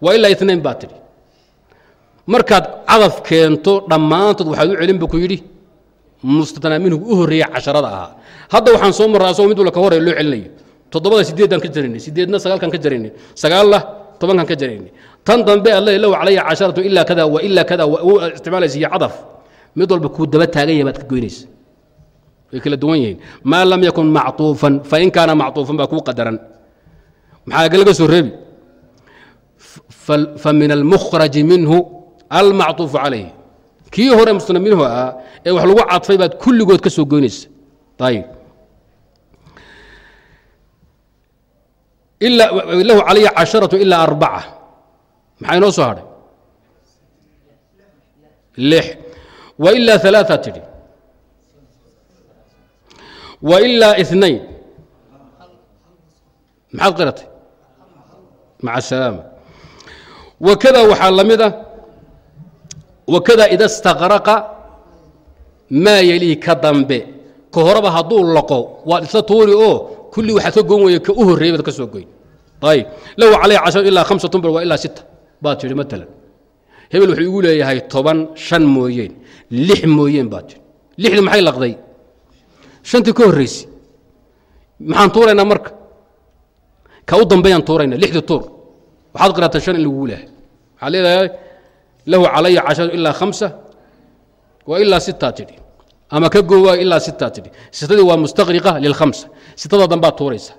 wa ilaa inain baa tidhi markaad cadaf keento dhammaantood waxaad u celin bu ku yidhi mustatnaa minhu u horreeya casharada ahaa hadda waxaan soo marraa asagoo mid walba ka horey loo celinayo toddobada sideeddaan ka jaraynay sideedna sagaalkan ka jaraynay sagaalna tobankan ka jaraynay tan dambe alle lahu calaya casharatu ilaa kada wa ilaa kada u isticmaalaysa iyo cadaf mid walba kuu daba taagan yahay baad ka goynaysa way kala duwan yihiin maa lam yakun macطuufan fain kaana macطuufan baa kuu qadaran maxaa laga soo reebi famin almukhraji minhu almacطuufu calayh kii hore musna minhu ah ee wax lagu cadfay baad kulligood ka soo goynaysa ayib lahu calaya casharatu ilaa arbaca maxaa inoo soo hadhay lix wa ilaa alaaa tidhi wa ilaa inayn maxaad qiratay maca salaama wakada waxaa la mid a wakada ida istaqraqa maa yelii ka dambe ka horeba hadduu laqo waad isla tuuri oo kulli waxaad ka goyn weye ka u horreeyay baad ka soo goyn. Ayib lahu calayhi cashar ilaa khamsatun bar waa ilaa sita baad tidhi matalan hebel wuxuu igu leeyahay toban shan mooyeen lix mooyeen baad tidhi. Lixdii maxay laqday? Shantii ka horraysi maxaan tuuraynaa marka? Ka u dambeeyaan tuurayna lixdii tuur. Waxaad qirataa shan in lagugu leehay waxaad leedahay lahu calaya casharu ilaa khamsa wa ilaa sitaa tidhi ama ka goowaayo ilaa sitaa tidhi. Sitadii waa mustaqriqa lilkhamsa. Sitada dambaad tuuraysa.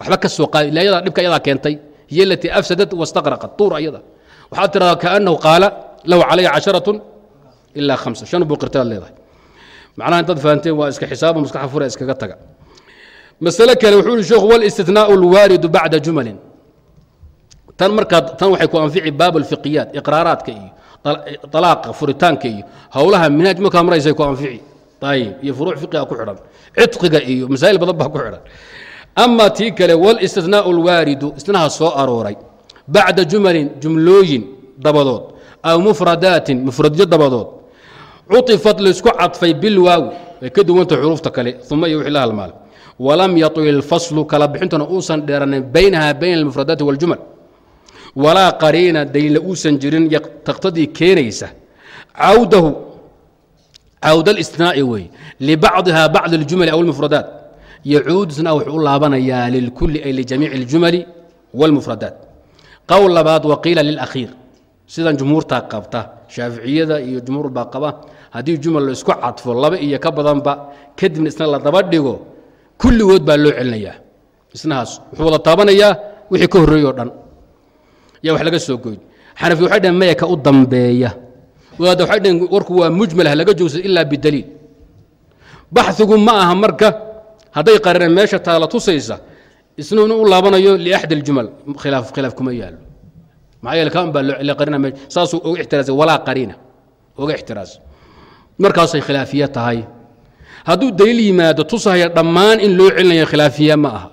Waxba ka soo qaadi ilaayada dhibka ayadaa keentay. Hiyo alatii afsadat wastaqraqat tuur ayada. Waxaad tiradaa kaanahu qaala lahu calaya casharatun ilaa khamsa. Shan buu qirtaad leedahay. Macnaha intaad fahanteen waa iska xisaaba maskaxa fura iskaga taga. Masale kale wuxuu yihi sheekhu wاlistinaau اlwaaridu bacda jumalin. Tan markaad tan waxay ku anfici baab alfiqiyaat iqraaraadka iyo alaaqa furitaanka iyo howlaha minhaaj markaa maraysay ku anfici ayib iyo furuuc fiqiga ku xidhan cidqiga iyo masaa'il badan baa ku xidhan ama tii kale wاlistinaau اlwaaridu istinaha soo arooray bacda jumalin jumlooyin dabadood aw mufradaatin mufradyo dabadood cuطifat laysku cadfay bilwaawi way ka duwanta xuruufta kale uma iyo wixii la halmaal walam yaطul ilfaslu kala bixintuna uusan dheeranin baynaha bayna almufradaati wاljumal walaa qariina daliila uusan jirin taqtadii keenaysa cawdahu cawd اlistinaai wey libacdiha bacd اljumali aw اlmufradaat yacuud isna wuxuu u laabanayaa lilkuli ay lijamiici اljumali wاlmufradaat qowl labaad waqiila lilakhiir sidan jumhuurtaa qabta shaaficiyada iyo jumhuur baa qaba haddii jumal laisku cadfo laba iyo ka badanba kadibna isna la daba dhigo kulligood baa loo celinayaa isnahaas wuxuu wada taabanayaa wixii ka horreeyey o dhan yaa wax laga soo goyn. Xanafi waxay dhaheen maya u dambeeya. Wadaadda waxay dhaheen warku waa mujmal ha laga joogsa ilaa bidaliil. Baxigu ma aha marka hadday qarareen meesha taala tusaysa isna u laabanayo liaxdi aljumal khilaaf khilaaf kuma yaalo maxaa yeele kaan baa loo qarina meesha saasuu uga ixtiraasay walaa qariina uga ixtiraas. Markaasay khilaafiye tahay. Hadduu daliil yimaado tusahaya dhammaan in loo celinayo khilaafiye ma aha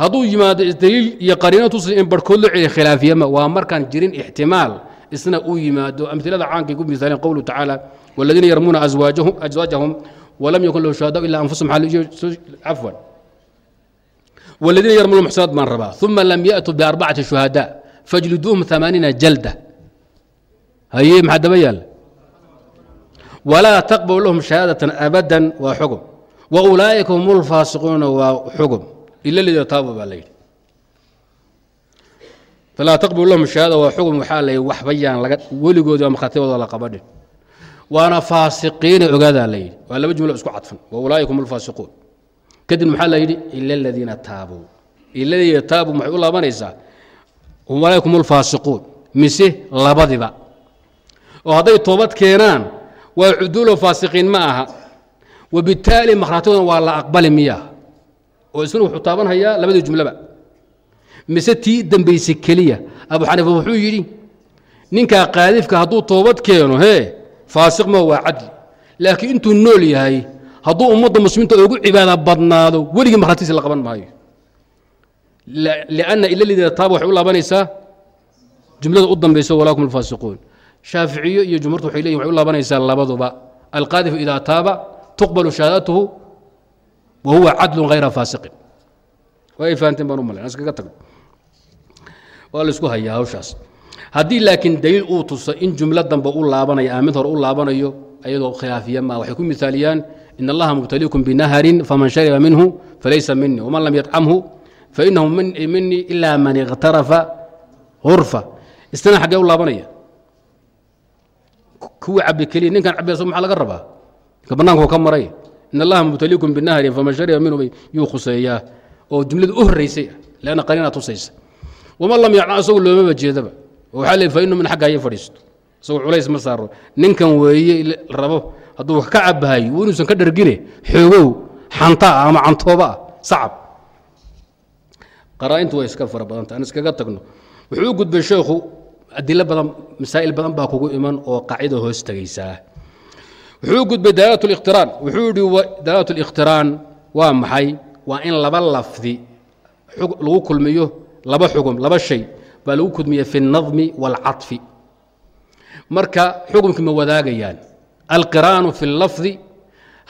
hadduu yimaado dliil iyo qariino tusi in barhkood loo celiya khilaafiyama waa markaan jirin ixtimaal isna uu yimaado amilada caankay ku miaaleen qowluu tacaala wladiina yarmuuna azwaajahum walam yakun lahu shuhada ila anfusum afwan. Wladiina yarmuuna muxsanaat baan rabaa. Uma lam yatuu biarbacati shuhada fajliduuhum amaaniina jalda. Haye maxaa daba yaal? Walaa taqbalu lahum shahaadatan abadan waa xugum wa ulaa'ika hum اlfaasiquuna waa xugum ila taaba baa lyidhi falaa taqbul lahum shahaada waa xukm waxaa la waxba yaan laga weligoodi ama khatiibooda la qabadhin waana faasiqiina ogaadaa la yidhi waa laba jumlo isku cadfan wa ulaaika hum alfaasiquun kadib maxaa la yidhi ila aladiina taabuu iladiina taabuu maxay u laabanaysaa ulaaika alfaasiquun mise labadiba oo hadday toobad keenaan waa cuduulo faasiqiin ma aha wabittaali makhraatiboodan waa la aqbali miyaha oo isna wuxuu taabanhayaa labadii jumlaba. Mise tii dambaysay keliya. Abu xaniifa wuxuu yidhi ninkaa qaadifka hadduu toobad keeno hee faasiq ma waa cadli. Laakiin intuu nool yahay hadduu ummadda muslimiinta ugu cibaada badnaado weligii maratiisa la qaban maayo. Lianna ila taaba waxay u laabanaysaa jumlada u dambaysa walaakum alfaasiquun shaaficiyo iyo jumhuurtu waxay leyihin waxay u laabanaysaa labaduba. Alqaadifu idaa taaba tuqbalu shahaadatuhu wa huwa cadlun hayra faasiqin waa ay fahanteen baan u malayn iskaga tagno waa la isku hayaa hawshaas haddii laakiin daliil uu tuso in jumlo dambe u laabanayo ama mid hore u laabanayo ayadoo khilaafiya ma waxay ku misaaliyaan in allaha mubtaliikum binaharin faman shariba minhu falaysa minii waman lam yadcamhu fainahu minii ila man ikhtarafa hurfa istana xaggee u laabanaya kuwa cabi keliya ninkan cabayso maxaa laga rabaa ninka bannaanku ka maray in allaha mubtaliikum binaharin faman shariba minhu yuu khuseeyaa oo jumlada u horraysay ah leanna qariinaa tusaysa waman lam yaclam isagu loomaba jeedaba oo waxaa leey fa min xagga fadhiisto isagoo culays ma saaro ninkan weeye rabo hadduu ka cabahayo inuusan ka dhargine xoogow xantaa ama cantooba ah sacab qaraa-intu way iska fara badanta aan iskaga tagno wuxuu u gudbay sheekhu adilo badan masaa'il badan baa kugu iman oo qaacida hoos tegaysaa wuxuu u gudbay dalaalat اlikhtiraan wuxuu yihi dalaalat اlikhtiraan waa maxay waa in laba lafdi lagu kulmiyo laba xugum laba shay baa lagu kulmiya fi اnadmi wاlcaطfi marka xukumkii ma wadaagayaan alqiraanu fi اllafdi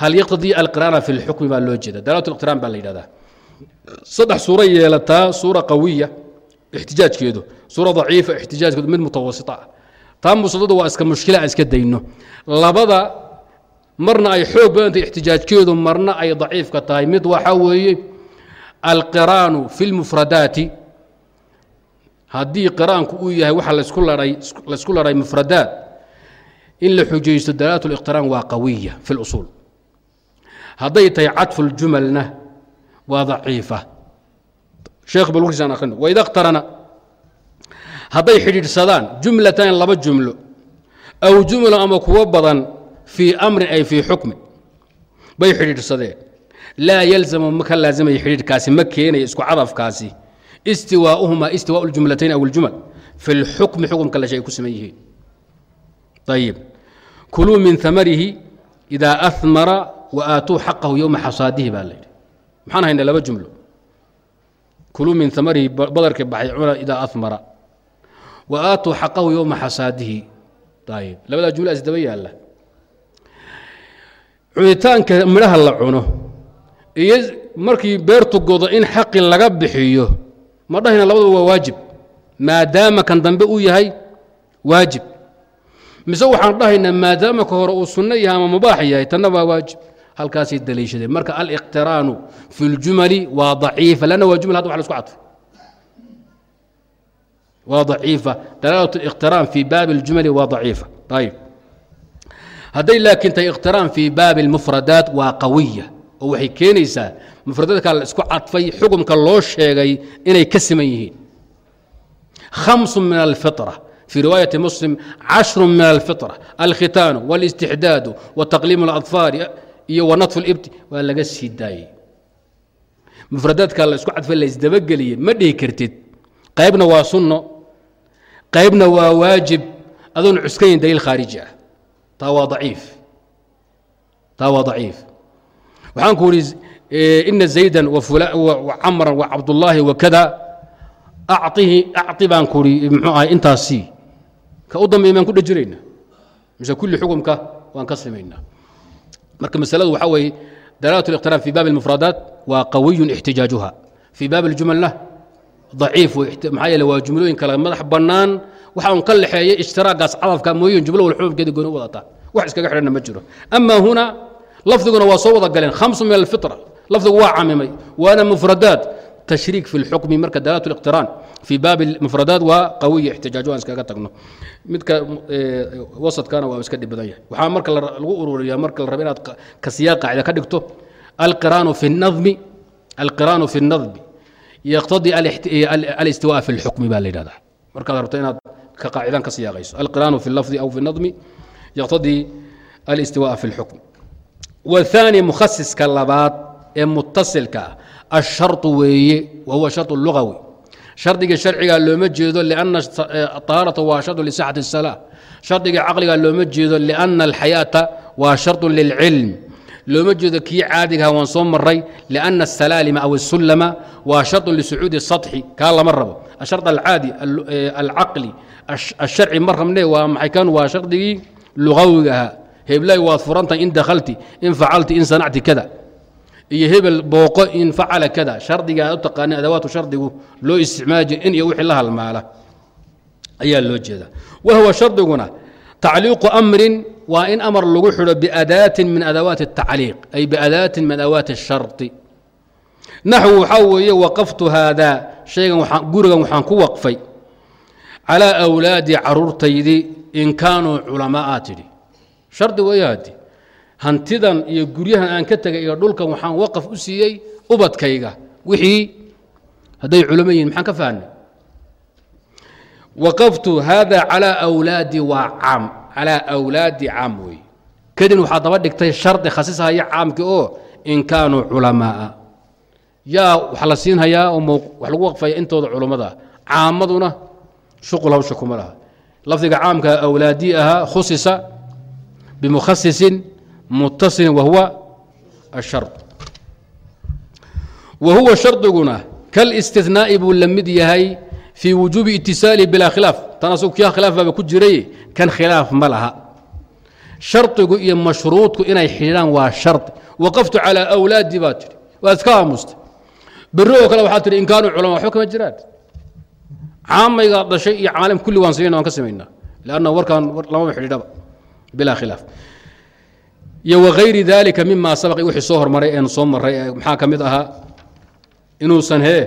hal yaqtadii alqiraana fi اlxukmi baa loo jeeda dalaalat اliqtiraan baa la yidhahdaa saddex suuro yeelataa suura qawiya ixtijaajkeedu suura daciifa ixtijaajkeedu mid mutawasita ah taa musadada waa iska mushkila aan iska dayno labada marna ay xoog badantay ixtijaajkeedu marna ay daciifka tahay. Mid waxaa weeye alqiraanu fi lmufradaati haddii qiraanku uu yahay waxa lasku lahay laysku lahay mufradaat in la xujaysto dalaat liqtiraan waa qawiya fi lusuul hadday tahay cadfu ljumalna waa daciifa. Sheekh balwarkiisaan akhrin waida qtarana hadday xidhiidhsadaan jumlatan laba jumlo aw jumla ama kuwo badan fii amrin ay fii xukmin bay xidhiidhsadeen. Laa yalzamu ma ka laazimaya xidhiidhkaasi ma keenaya isku cadafkaasi. Istiwaauhuma istiwaau ljumlatayn aw fi lxukmi xukumka la shay ay ku siman yihiin. Ayib kuluu min amarihi idaa ahmara wa aatuu xaqahu yowma xasaadihi baa layidhi maxaan haynaa laba jumlo. Kuluu min amarihi badarkii baxay cuna idaa ahmara. Wa aatuu xaqahu yowma xasaadihi. Ayib labadaa jumla is daba yaalla cunitaanka midhaha la cuno iyo markii beertu godo in xaqi laga bixiyo ma dhahayna labadaba waa waajib maadaama kan dambe uu yahay waajib mise waxaan dhahaynaa maadaama ka hore uu sunno yahay ama mubaax yahay tanna waa waajib halkaasay daliishadeen marka aliqtiraanu fi اljumali waa daciifa lanna waa jumla hadda wax la isku cadfo waa daciifa dalaalat اliqtiraan fi baabi اljumali waa daciifa ayib hadday laakiin tahay iqtiraan fi baabi اlmufradaat waa qawiya oo waxay keenaysaa mufradaadka la isku cadfay xukumka loo sheegay inay ka siman yihiin khamsu min alfitra في رواية مسلم عشر من الفطرة الختان والاستحداد وتقليم الأطفال ونطف الإبت ولا sii daayey مفرداadka la isku cadfa la isdabageliye ma dhihi kartid qaybna waa sunno qaybna waa waajib adoon cuskayn daliil khaariji ah taa waa ضaciif taa waa ضaciif waxaan ku uri ina زayda وcamra وcabduالlahi وkada acihi aci baan ku uri mxuu ahay intaasii ka u dambeey maan ku dhejinaynaa mise kulli xukumka waan ka samaynaa marka masaladu waxaa weeye dalaalat اliqtiraan fi baabi اlmufradaat waa qawiyun ixtijaajuha fii baabi اljumlna daciif maxaa yeele waa jumlooyin kale madax bannaan waxaan ka lexeeyay ijtiraagaas cadafka mooyin jumlo wal xuruufkeeda gooni wadata. Wax iskaga xidhanna ma jiro. Amaa huna lafdiguna waa soo wada galeen. Khamsu min alfitra. Lafdigu waa camimay waana mufradaad tashriik fi lxukmi marka dalaalat liqtiraan fii baabi mufradaad waa qawiya ixtijaaj waan iskaga tagno. Midka wasadkana waa iska dhib badan yahay. Waxaa marka lagu ururiyaa marka la raba inaad ka siyaa qaacida ka dhigto alqiraanu fi nadmi alqiraanu fi nadmi yaqtadii alistiwaa fi lxukmi baa la yidhahdaa. Markaad rabto inaad ka qaacidan ka siyaaqayso alqiraanu fi اlafdi aw fi الnadmi yaqtadii alistiwaa fi اlxukm والثاني mukhasiska labaad ee mutasilka ah الsharطu weeye wa huwa sharط lugawi shardiga sharciga looma jeedo لأna طahaarata waa sharط لصxaة الsalاة shardiga caqliga looma jeedo لأna الxayaaةa waa sharط lilcilm looma jeedo kii caadigaha waan soo maray لأna الsalaalima aw الsulama waa sharط لsucuudi الsaطxi kaa lama rabo الsharط alcaadi alcaqli الsharci ma rabne waa maxay kan waa shardigii lugawiga ahaa heblay waad furantahay in dakhalti in facalti in sanacti kada iyo hebel booqo in facala kada shardiga aad u taqaana adawaatu shardigu loo isticmaali in iyo wixii la halmaala ayaa loo jeeda wahuwa shardiguna tacliiqu amrin waa in amar lagu xidho biadaatin min adawaati الtacliiq ay biadaatin min adawaati الshardi naxwu waxaa weeye waqaftu haadaa shaygan gurigan waxaan ku waqfay calىa awlaadi caruurtaydii in kaanuu culamaaa tidhi shardi weeye haddi hantidan iyo guryahan aan ka tegay iyo dhulkan waxaan waqaf u siiyey ubadkayga wixii hadday culamo yihin maxaan ka fahnay waqaftu hada calىa awlaadi waa caam calىa awlaadi caam weeye kadib waxaa daba dhigtay shardi khasishaya caamki oo in kaanuu culamaaa yaa wax la siinhayaa oo wax lagu waqfaya intooda culammada caamaduna shuqul hawsha kuma laha. Lafdiga caamka awlaadii ahaa khusisa bmukhasisin mutasilin wahuwa ashard wa huwa shardiguna kalistinaai buu la mid yahay fii wujuubi itisaalihi bilaa khilaaf. Tan kia khilaaf baaba ku jiray kan khilaaf ma laha. Shardigu iyo mashruudku inay xidhiidhaan waa shardi waqaftu calaa awlaadi baa tidhi. Waad iska aamustay berri oo kale waxaa tihi in kaanuu culama waxba kama jiraan caamaygaa dhashay iyo caalim kulli waan samayna waan ka samaynaa lanna warkaan lamaba xidhiidhaba. Bilaa khilaaf. Iyo wagayri dalika mima sabaqi wixii soo hormaray eenu soo maray maxaa ka mid ahaa? Inuusan hee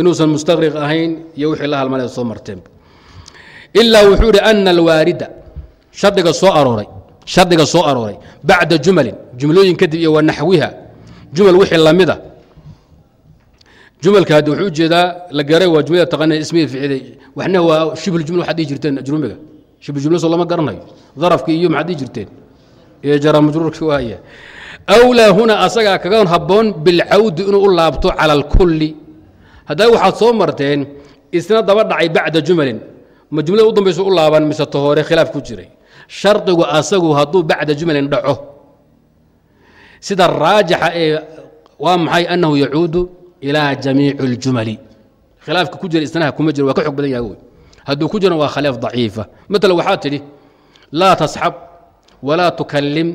inuusan mustaqriq ahayn iyo wixii la halmanay soo marteen. Ilaa wuxuu ihi ana alwaarida. Shardiga soo arooray shardiga soo arooray. Bacda jumalin jumlooyin kadib iyo wa naxwiha. Jumal wixii lamida jumalka haddi wuxuu u jeedaa la garay waa jumlada taqaana ismihi ficilay waxna waa shibul jumla waxaad dhihi jirteen ajrumiga shibul jumla soo lama garanayo. Darafkii iyo maxaad dhihi jirteen. Iyo jara majruurki waaya awlaa huna asagaa kaga habboon bilcawdi inuu u laabto cala alkulli haddaa waxaad soo marteen isna daba dhacay bacda jumalin. Ma jumlada u dambaysa u laaban mise ta hore khilaaf ku jiray. Shardigu asagu hadduu bacda jumalin dhaco. Sida raajixa ee waa maxay annahu yacuudu ilaa jamiici اljumali khilaafka ku jira isnaha kuma jiro waa ka xog badan yahay wey hadduu ku jirana waa khilaaf daciifa. Matala waxaa tidhi laa tasxab walaa tukallim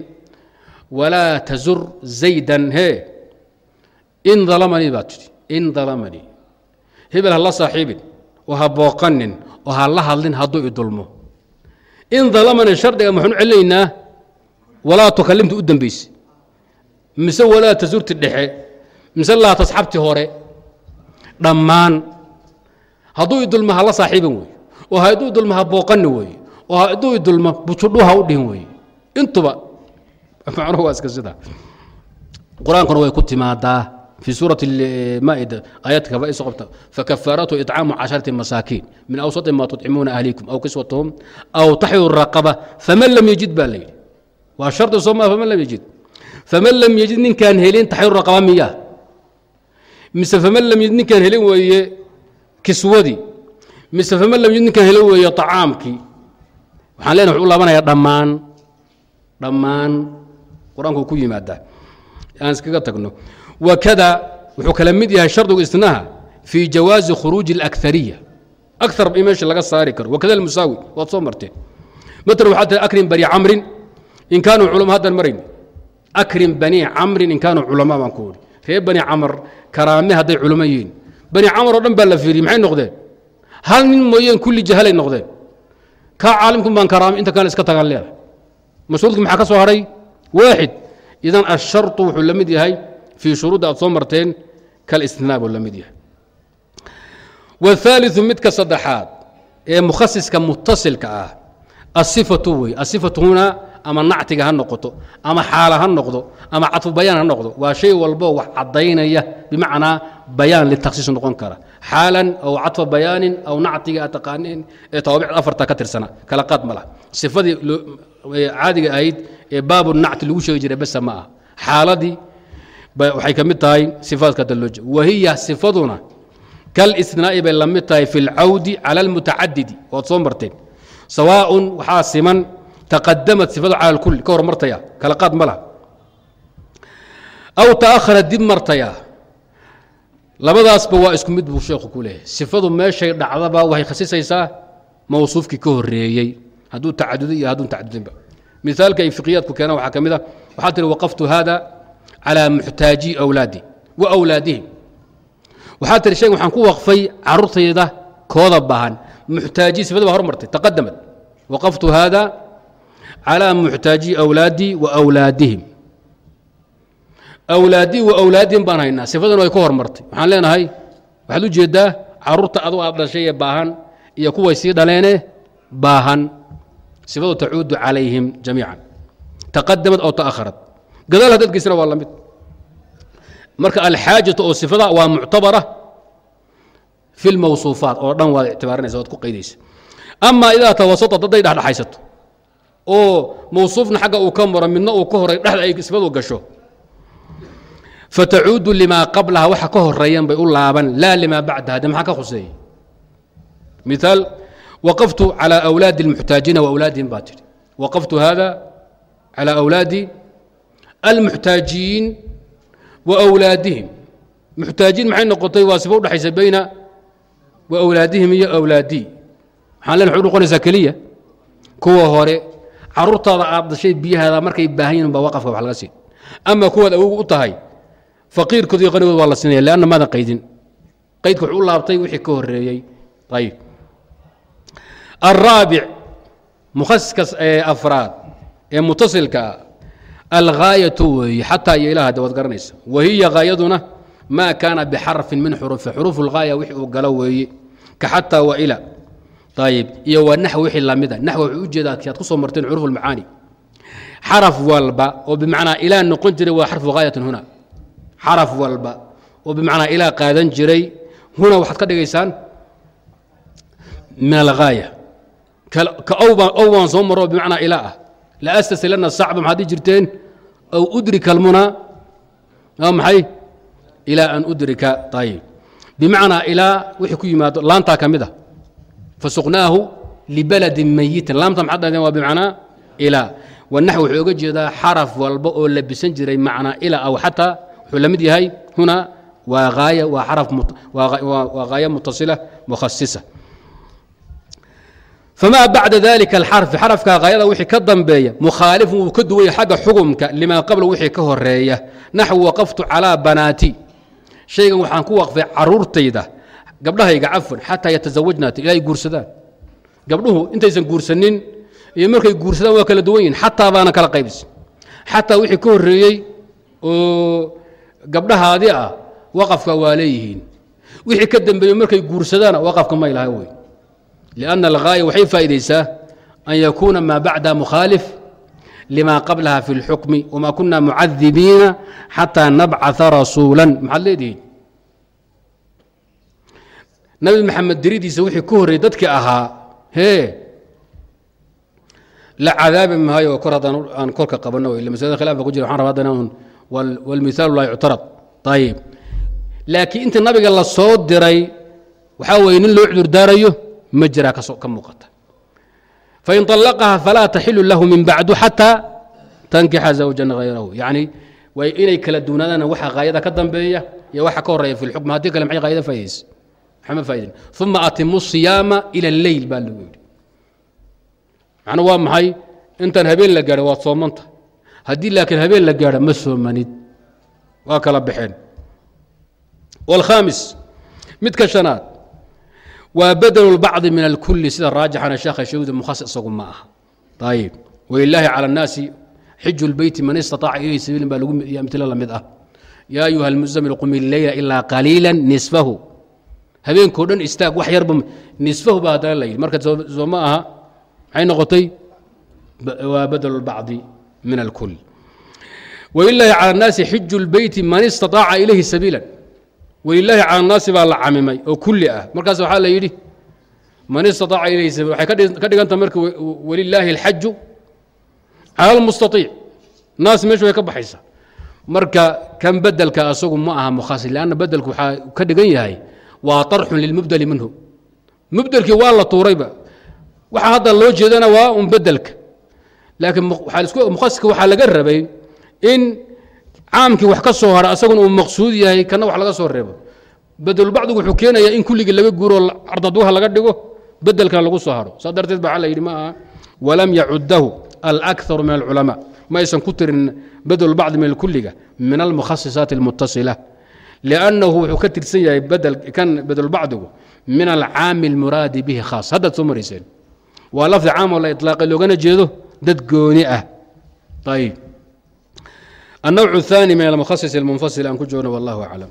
walaa tazur zaydan. Hee in dalamanii baa tidhi in dalamanii. Hebel ha saaxiibin oo ha booqanin oo ha la hadlin hadduu idulmo in dalamani shardiga maxaanu celinaynaa walaa tukallimta u dambeyse mise walaa tazurti dhexe mise laa tasxabti hore. Dhammaan. Hadduu idulmaha la saaxiibin wey oo hadduu idulmaha booqanni wey oo hadduu idulma bujudhuha u dhihin wey intuba macnuhu waa iska sidaa. Qur'aankuna way ku timaadaa fii suurati maaida aayadka kaba iso qabta. Fakafaaratu icaamu casharati masaakiin min awsati maa tucimuuna ahlikum aw kiswatuhum aw taxyu raqaba faman lam yajid baa la yidhi. Waa shardi soomaa faman lam yajid. Faman lam yajid ninkaan helin taxyu raqaba miyaa mise faman lam yid ninkaan helin weeye kiswadii mise faman lam yid ninkaan helin weeye طacaamkii waxaan leenahay wuxuu laabanayaa dhammaan dhammaan qur'aanku ku yimaadaa. Aan iskaga tagno. Wakada wuxuu kala mid yahay shardigu isnaha fii jawaazi khuruuji اlakariya akar i meesha laga saari karo. Wakada almusaawi waad soo marteen matala waxaa tiri akrim bani camrin. In kaanuu culama haddaan marayn. Akrim bani camrin in kaanuu culamaa baan ku uri reer bani camar karaame hadday culamo yihiin bani camar oo dhan baa la fiiriyey maxay noqdeen hal nin mooyeen kulli jahalay noqdeen kaa caalimkun baan karaame inta kale iska tagaan leedahay mashruudki maxaa ka soo hadhay waaxid idan ashartu wuxuu la mid yahay fii shuruudda aad soo marteen kal istinaa buu la mid yahay والثالث midka saddexaad ee mukhasiska mutasilka ah asifatu wey asifatu huna ama nactiga ha noqoto ama xaala ha noqdo ama cadfu bayaan ha noqdo waa shay walbo wax cadaynaya bimacnaa bayaan litakhsiis noqon kara. Xaalan aw cadfa bayaanin aw nactiga aad taqaaneen ee tawaabicda afarta ka tirsana kala qaad ma laha. Sifadii caadiga ahayd ee baabu nacti lagu sheegi jiray besa ma ah. Xaaladii waxay ka mid tahay sifaadka jeedo wahiya sifaduna kalistinaa'i bay la mid tahay fi lcawdi cala almutacadidi waad soo marteen. Sawaaءun waxaa siman taqadamat sifada cala اlkuli ka hor martaya kala qaad ma laha aw taأhara dib martaya labadaasba waa isku mid buu sheekhu ku leeyahy sifadu meeshay dhacdaba waxay khasisaysaa mawsuufkii ka horeeyey hadduu tacaduday iyo hadduu tacadudinba miaalka ay fiqiyaadku keenaan waxaa ka mid a waxaa tihi waqaftu haada calaa muxtaaji wlaadi wa awlaadihim waxaa tihi sheeg waxaan ku waqfay caruurtayda kooda baahan muxtaaji sifada baa hormartay taqadamad waqaftu haada calى muxtaaji awlaadii wa awlaadihim awlaadii wa awlaadihim baan haynaa sifadana way ka hormartay waxaan leenahay waxaad u jeedaa carruurta adu aad dhashay ee baahan iyo kuway sii dhaleene baahan sifadu tacuudu calayhim jamiican taqadamad aw taakharad gadaal haddaad geysana waa la mid marka alxaajatu oo sifada waa muctabara fi lmawsuufaat oo dhan waad ictibaarinaysa waad ku qaydaysa ama idaa tawasata hadday dhexdhexaysato oo mawsuufna xagga uu ka maro midna uu ka horay dhexda ay sifadu gasho fatacuudu limaa qablaha waxa ka horeeyan bay u laaban laa limaa bacdaha de maxaa ka khuseeya miaal waqaftu calى awlaadi اlmuxtaajiina waawlaadihim baa tidhi waqaftu hada calى awlaadi almuxtaajiin waawlaadihim muxtaajiin maxay noqotay waa sifa udhexaysa bayna waawlaadihim iyo awlaadii maxaan len waxay noqonaysaa keliya kuwa hore caruurtaada aad dashay biyahaada markay baahan yihiin ba waqafka wax laga siin. Ama kuwaad awogu u tahay faqiirkood iyo qanigood waa la siinaya leanna maadan qaydin. Qaydka wuxuu u laabtay wixii ka horeeyey ayb araabic mukhasiska afraad ee mutasilkaa ah, alghaayatu weeye xataa iyo ilaha de waad garanaysa. Wahiya haayaduna maa kaana bixarfin min xuruufi xuruuf اlghaaya wix uu galo weeye ka xataa wa ila ayib iyo wa naxw wixii lamida naxw wuxuu u jeedaa aad ku soo marteen xuruuf اlmacaani xaraf walba oo bimacnaa ilaa noqon jiray waa xarfu ghaayatan huna. Xaraf walba oo bimacnaa ilaa qaadan jiray huna waxaad ka dhigaysaan min alghaaya ka ow baan soo maro oo bimacnaa ilaa ah. La astasilana sacba maxaad dhihi jirteen? Aw udrika almuna waa maxay? Ilaa an udrika. Ayib bimacnaa ilaa wixii ku yimaado laantaa ka mid a fasuqnaahu libaladin mayitin laamta maxaad dhahdeen waa bimacnaa ilaa wanax wuxuu oga jeedaa xaraf walba oo labisan jiray macnaa ilaa aw xataa wuxuu la mid yahay huna waa haaya waa xaraf waa haaya mutasila mukhasisa famaa bacda dalika alxarfi xarafka haayada wixii ka dambeeya mukhaalifun wuu ka duwaya xagga xugumka limaa qabla wixii ka horreeya naxw waqaftu calaa banaati shaygan waxaan ku waqfay caruurtayda gabdhahayga cafan xataa yatasawajnaat ilaa guursadaan. Gabdhuhu intaysan guursanin iyo markay guursadaan waa kala duwan yihiin xataa baana kala qaybisa xataa wixii ka horreeyey oo gabdhahaadi ah waqafka waa leeyihiin. Wixii ka dambeeye markay guursadaana waqafka may laha wey lianna alghaaya waxay faa'iidaysaa an yakuuna maa bacda mukhaalif lima qablaha fi اlxukmi wamaa kunna mucadibiina xataa nabcaa rasuula maxaad leedihiin? Nabi mxamed diridiisa wixii ka horreyey dadkii ahaa hee la cadaabi maayo kor haddaan aan korka qabano ila maslada khilaf ba ku jira waxaan rabaa haddana un wاlmithaalu laa yuctarad ayib laakiin inta nabiga la soo diray waxaa weeye nin loo cudur daarayo ma jiraa ka muuqata. Fain طalaqaha falaa taxilu lahu min bacdu xataa tankixa zawjan hayrahu yani inay kala duunaadaan waxa haayada ka dambeeya iyo waxa ka horreeya fi lxukm haddii kale maxay haayada faa'idaysa uma atimu siyaama ila اleyl baa lagu yidhi macnuu waa maxay intaan habeen la gaadho waad soomanta haddii laakiin habeen la gaadho ma soomanid waa kala baxeen wاlkhaamis midka shanaad waa badl اbacضi min اlkuli sida raajixana sheekha shawdi mukhas isagu ma aha ayib walilaahi calى الnaasi xiju اlbeyti man istaطaaca ilayhi sabiilin baa lagu amtilo la mid ah yaa ayuha اlmuzamil qum illeyla ilaa qaliila nisfahu habeenkao dhan istaag wax yarba nisfahu baa haddana la yidhi marka soo ma aha maxay noqotay waa badl اbacضi min اlkul walilaahi calى الnaasi xiju اlbeyti man istaطaaca ilayhi sabiila walilaahi cala naasi baa la camimay oo kulli ah markaas waxaa la yidhi man istaaaca ilayhi sabiil waxay ka dhiganta marka walilaahi alxaju cala almustaiic naas meeshu way ka baxaysa marka kan bedelka asagu ma aha mukhasis lanna bedelku waxaa ka dhigan yahay waa طarxun lilmubdeli minhu. Mubdelkii waa la tuurayba. Waxa hadda loo jeedana waa un bedelka laakiin mukhasiska waxaa laga rabay in caamkii wax ka soo hara asaguna uu maqsuud yahay kana wax laga soo reebo. Bedelbacdigu wuxuu keenayaa in kulligii laga guuro cardadwaha laga dhigo bedelkana lagu soo haro. Saa darteed baa la yidhi ma aha. Walam yacudahu alakharu min alculamaa ma ku tirin bedelbacdi min alkulliga min almukhasisaati almutasila liannahu wuxuu ka tirsan yahay kan bedelbacdigu min alcaami almuraadi bihi khaas haddaad soo marayseen waa lafdi caam oo la ilaaqay loogana jeedo dad gooni ah ayib النوع الثاني من المخصص المنفصل أن كجونا والله أعلم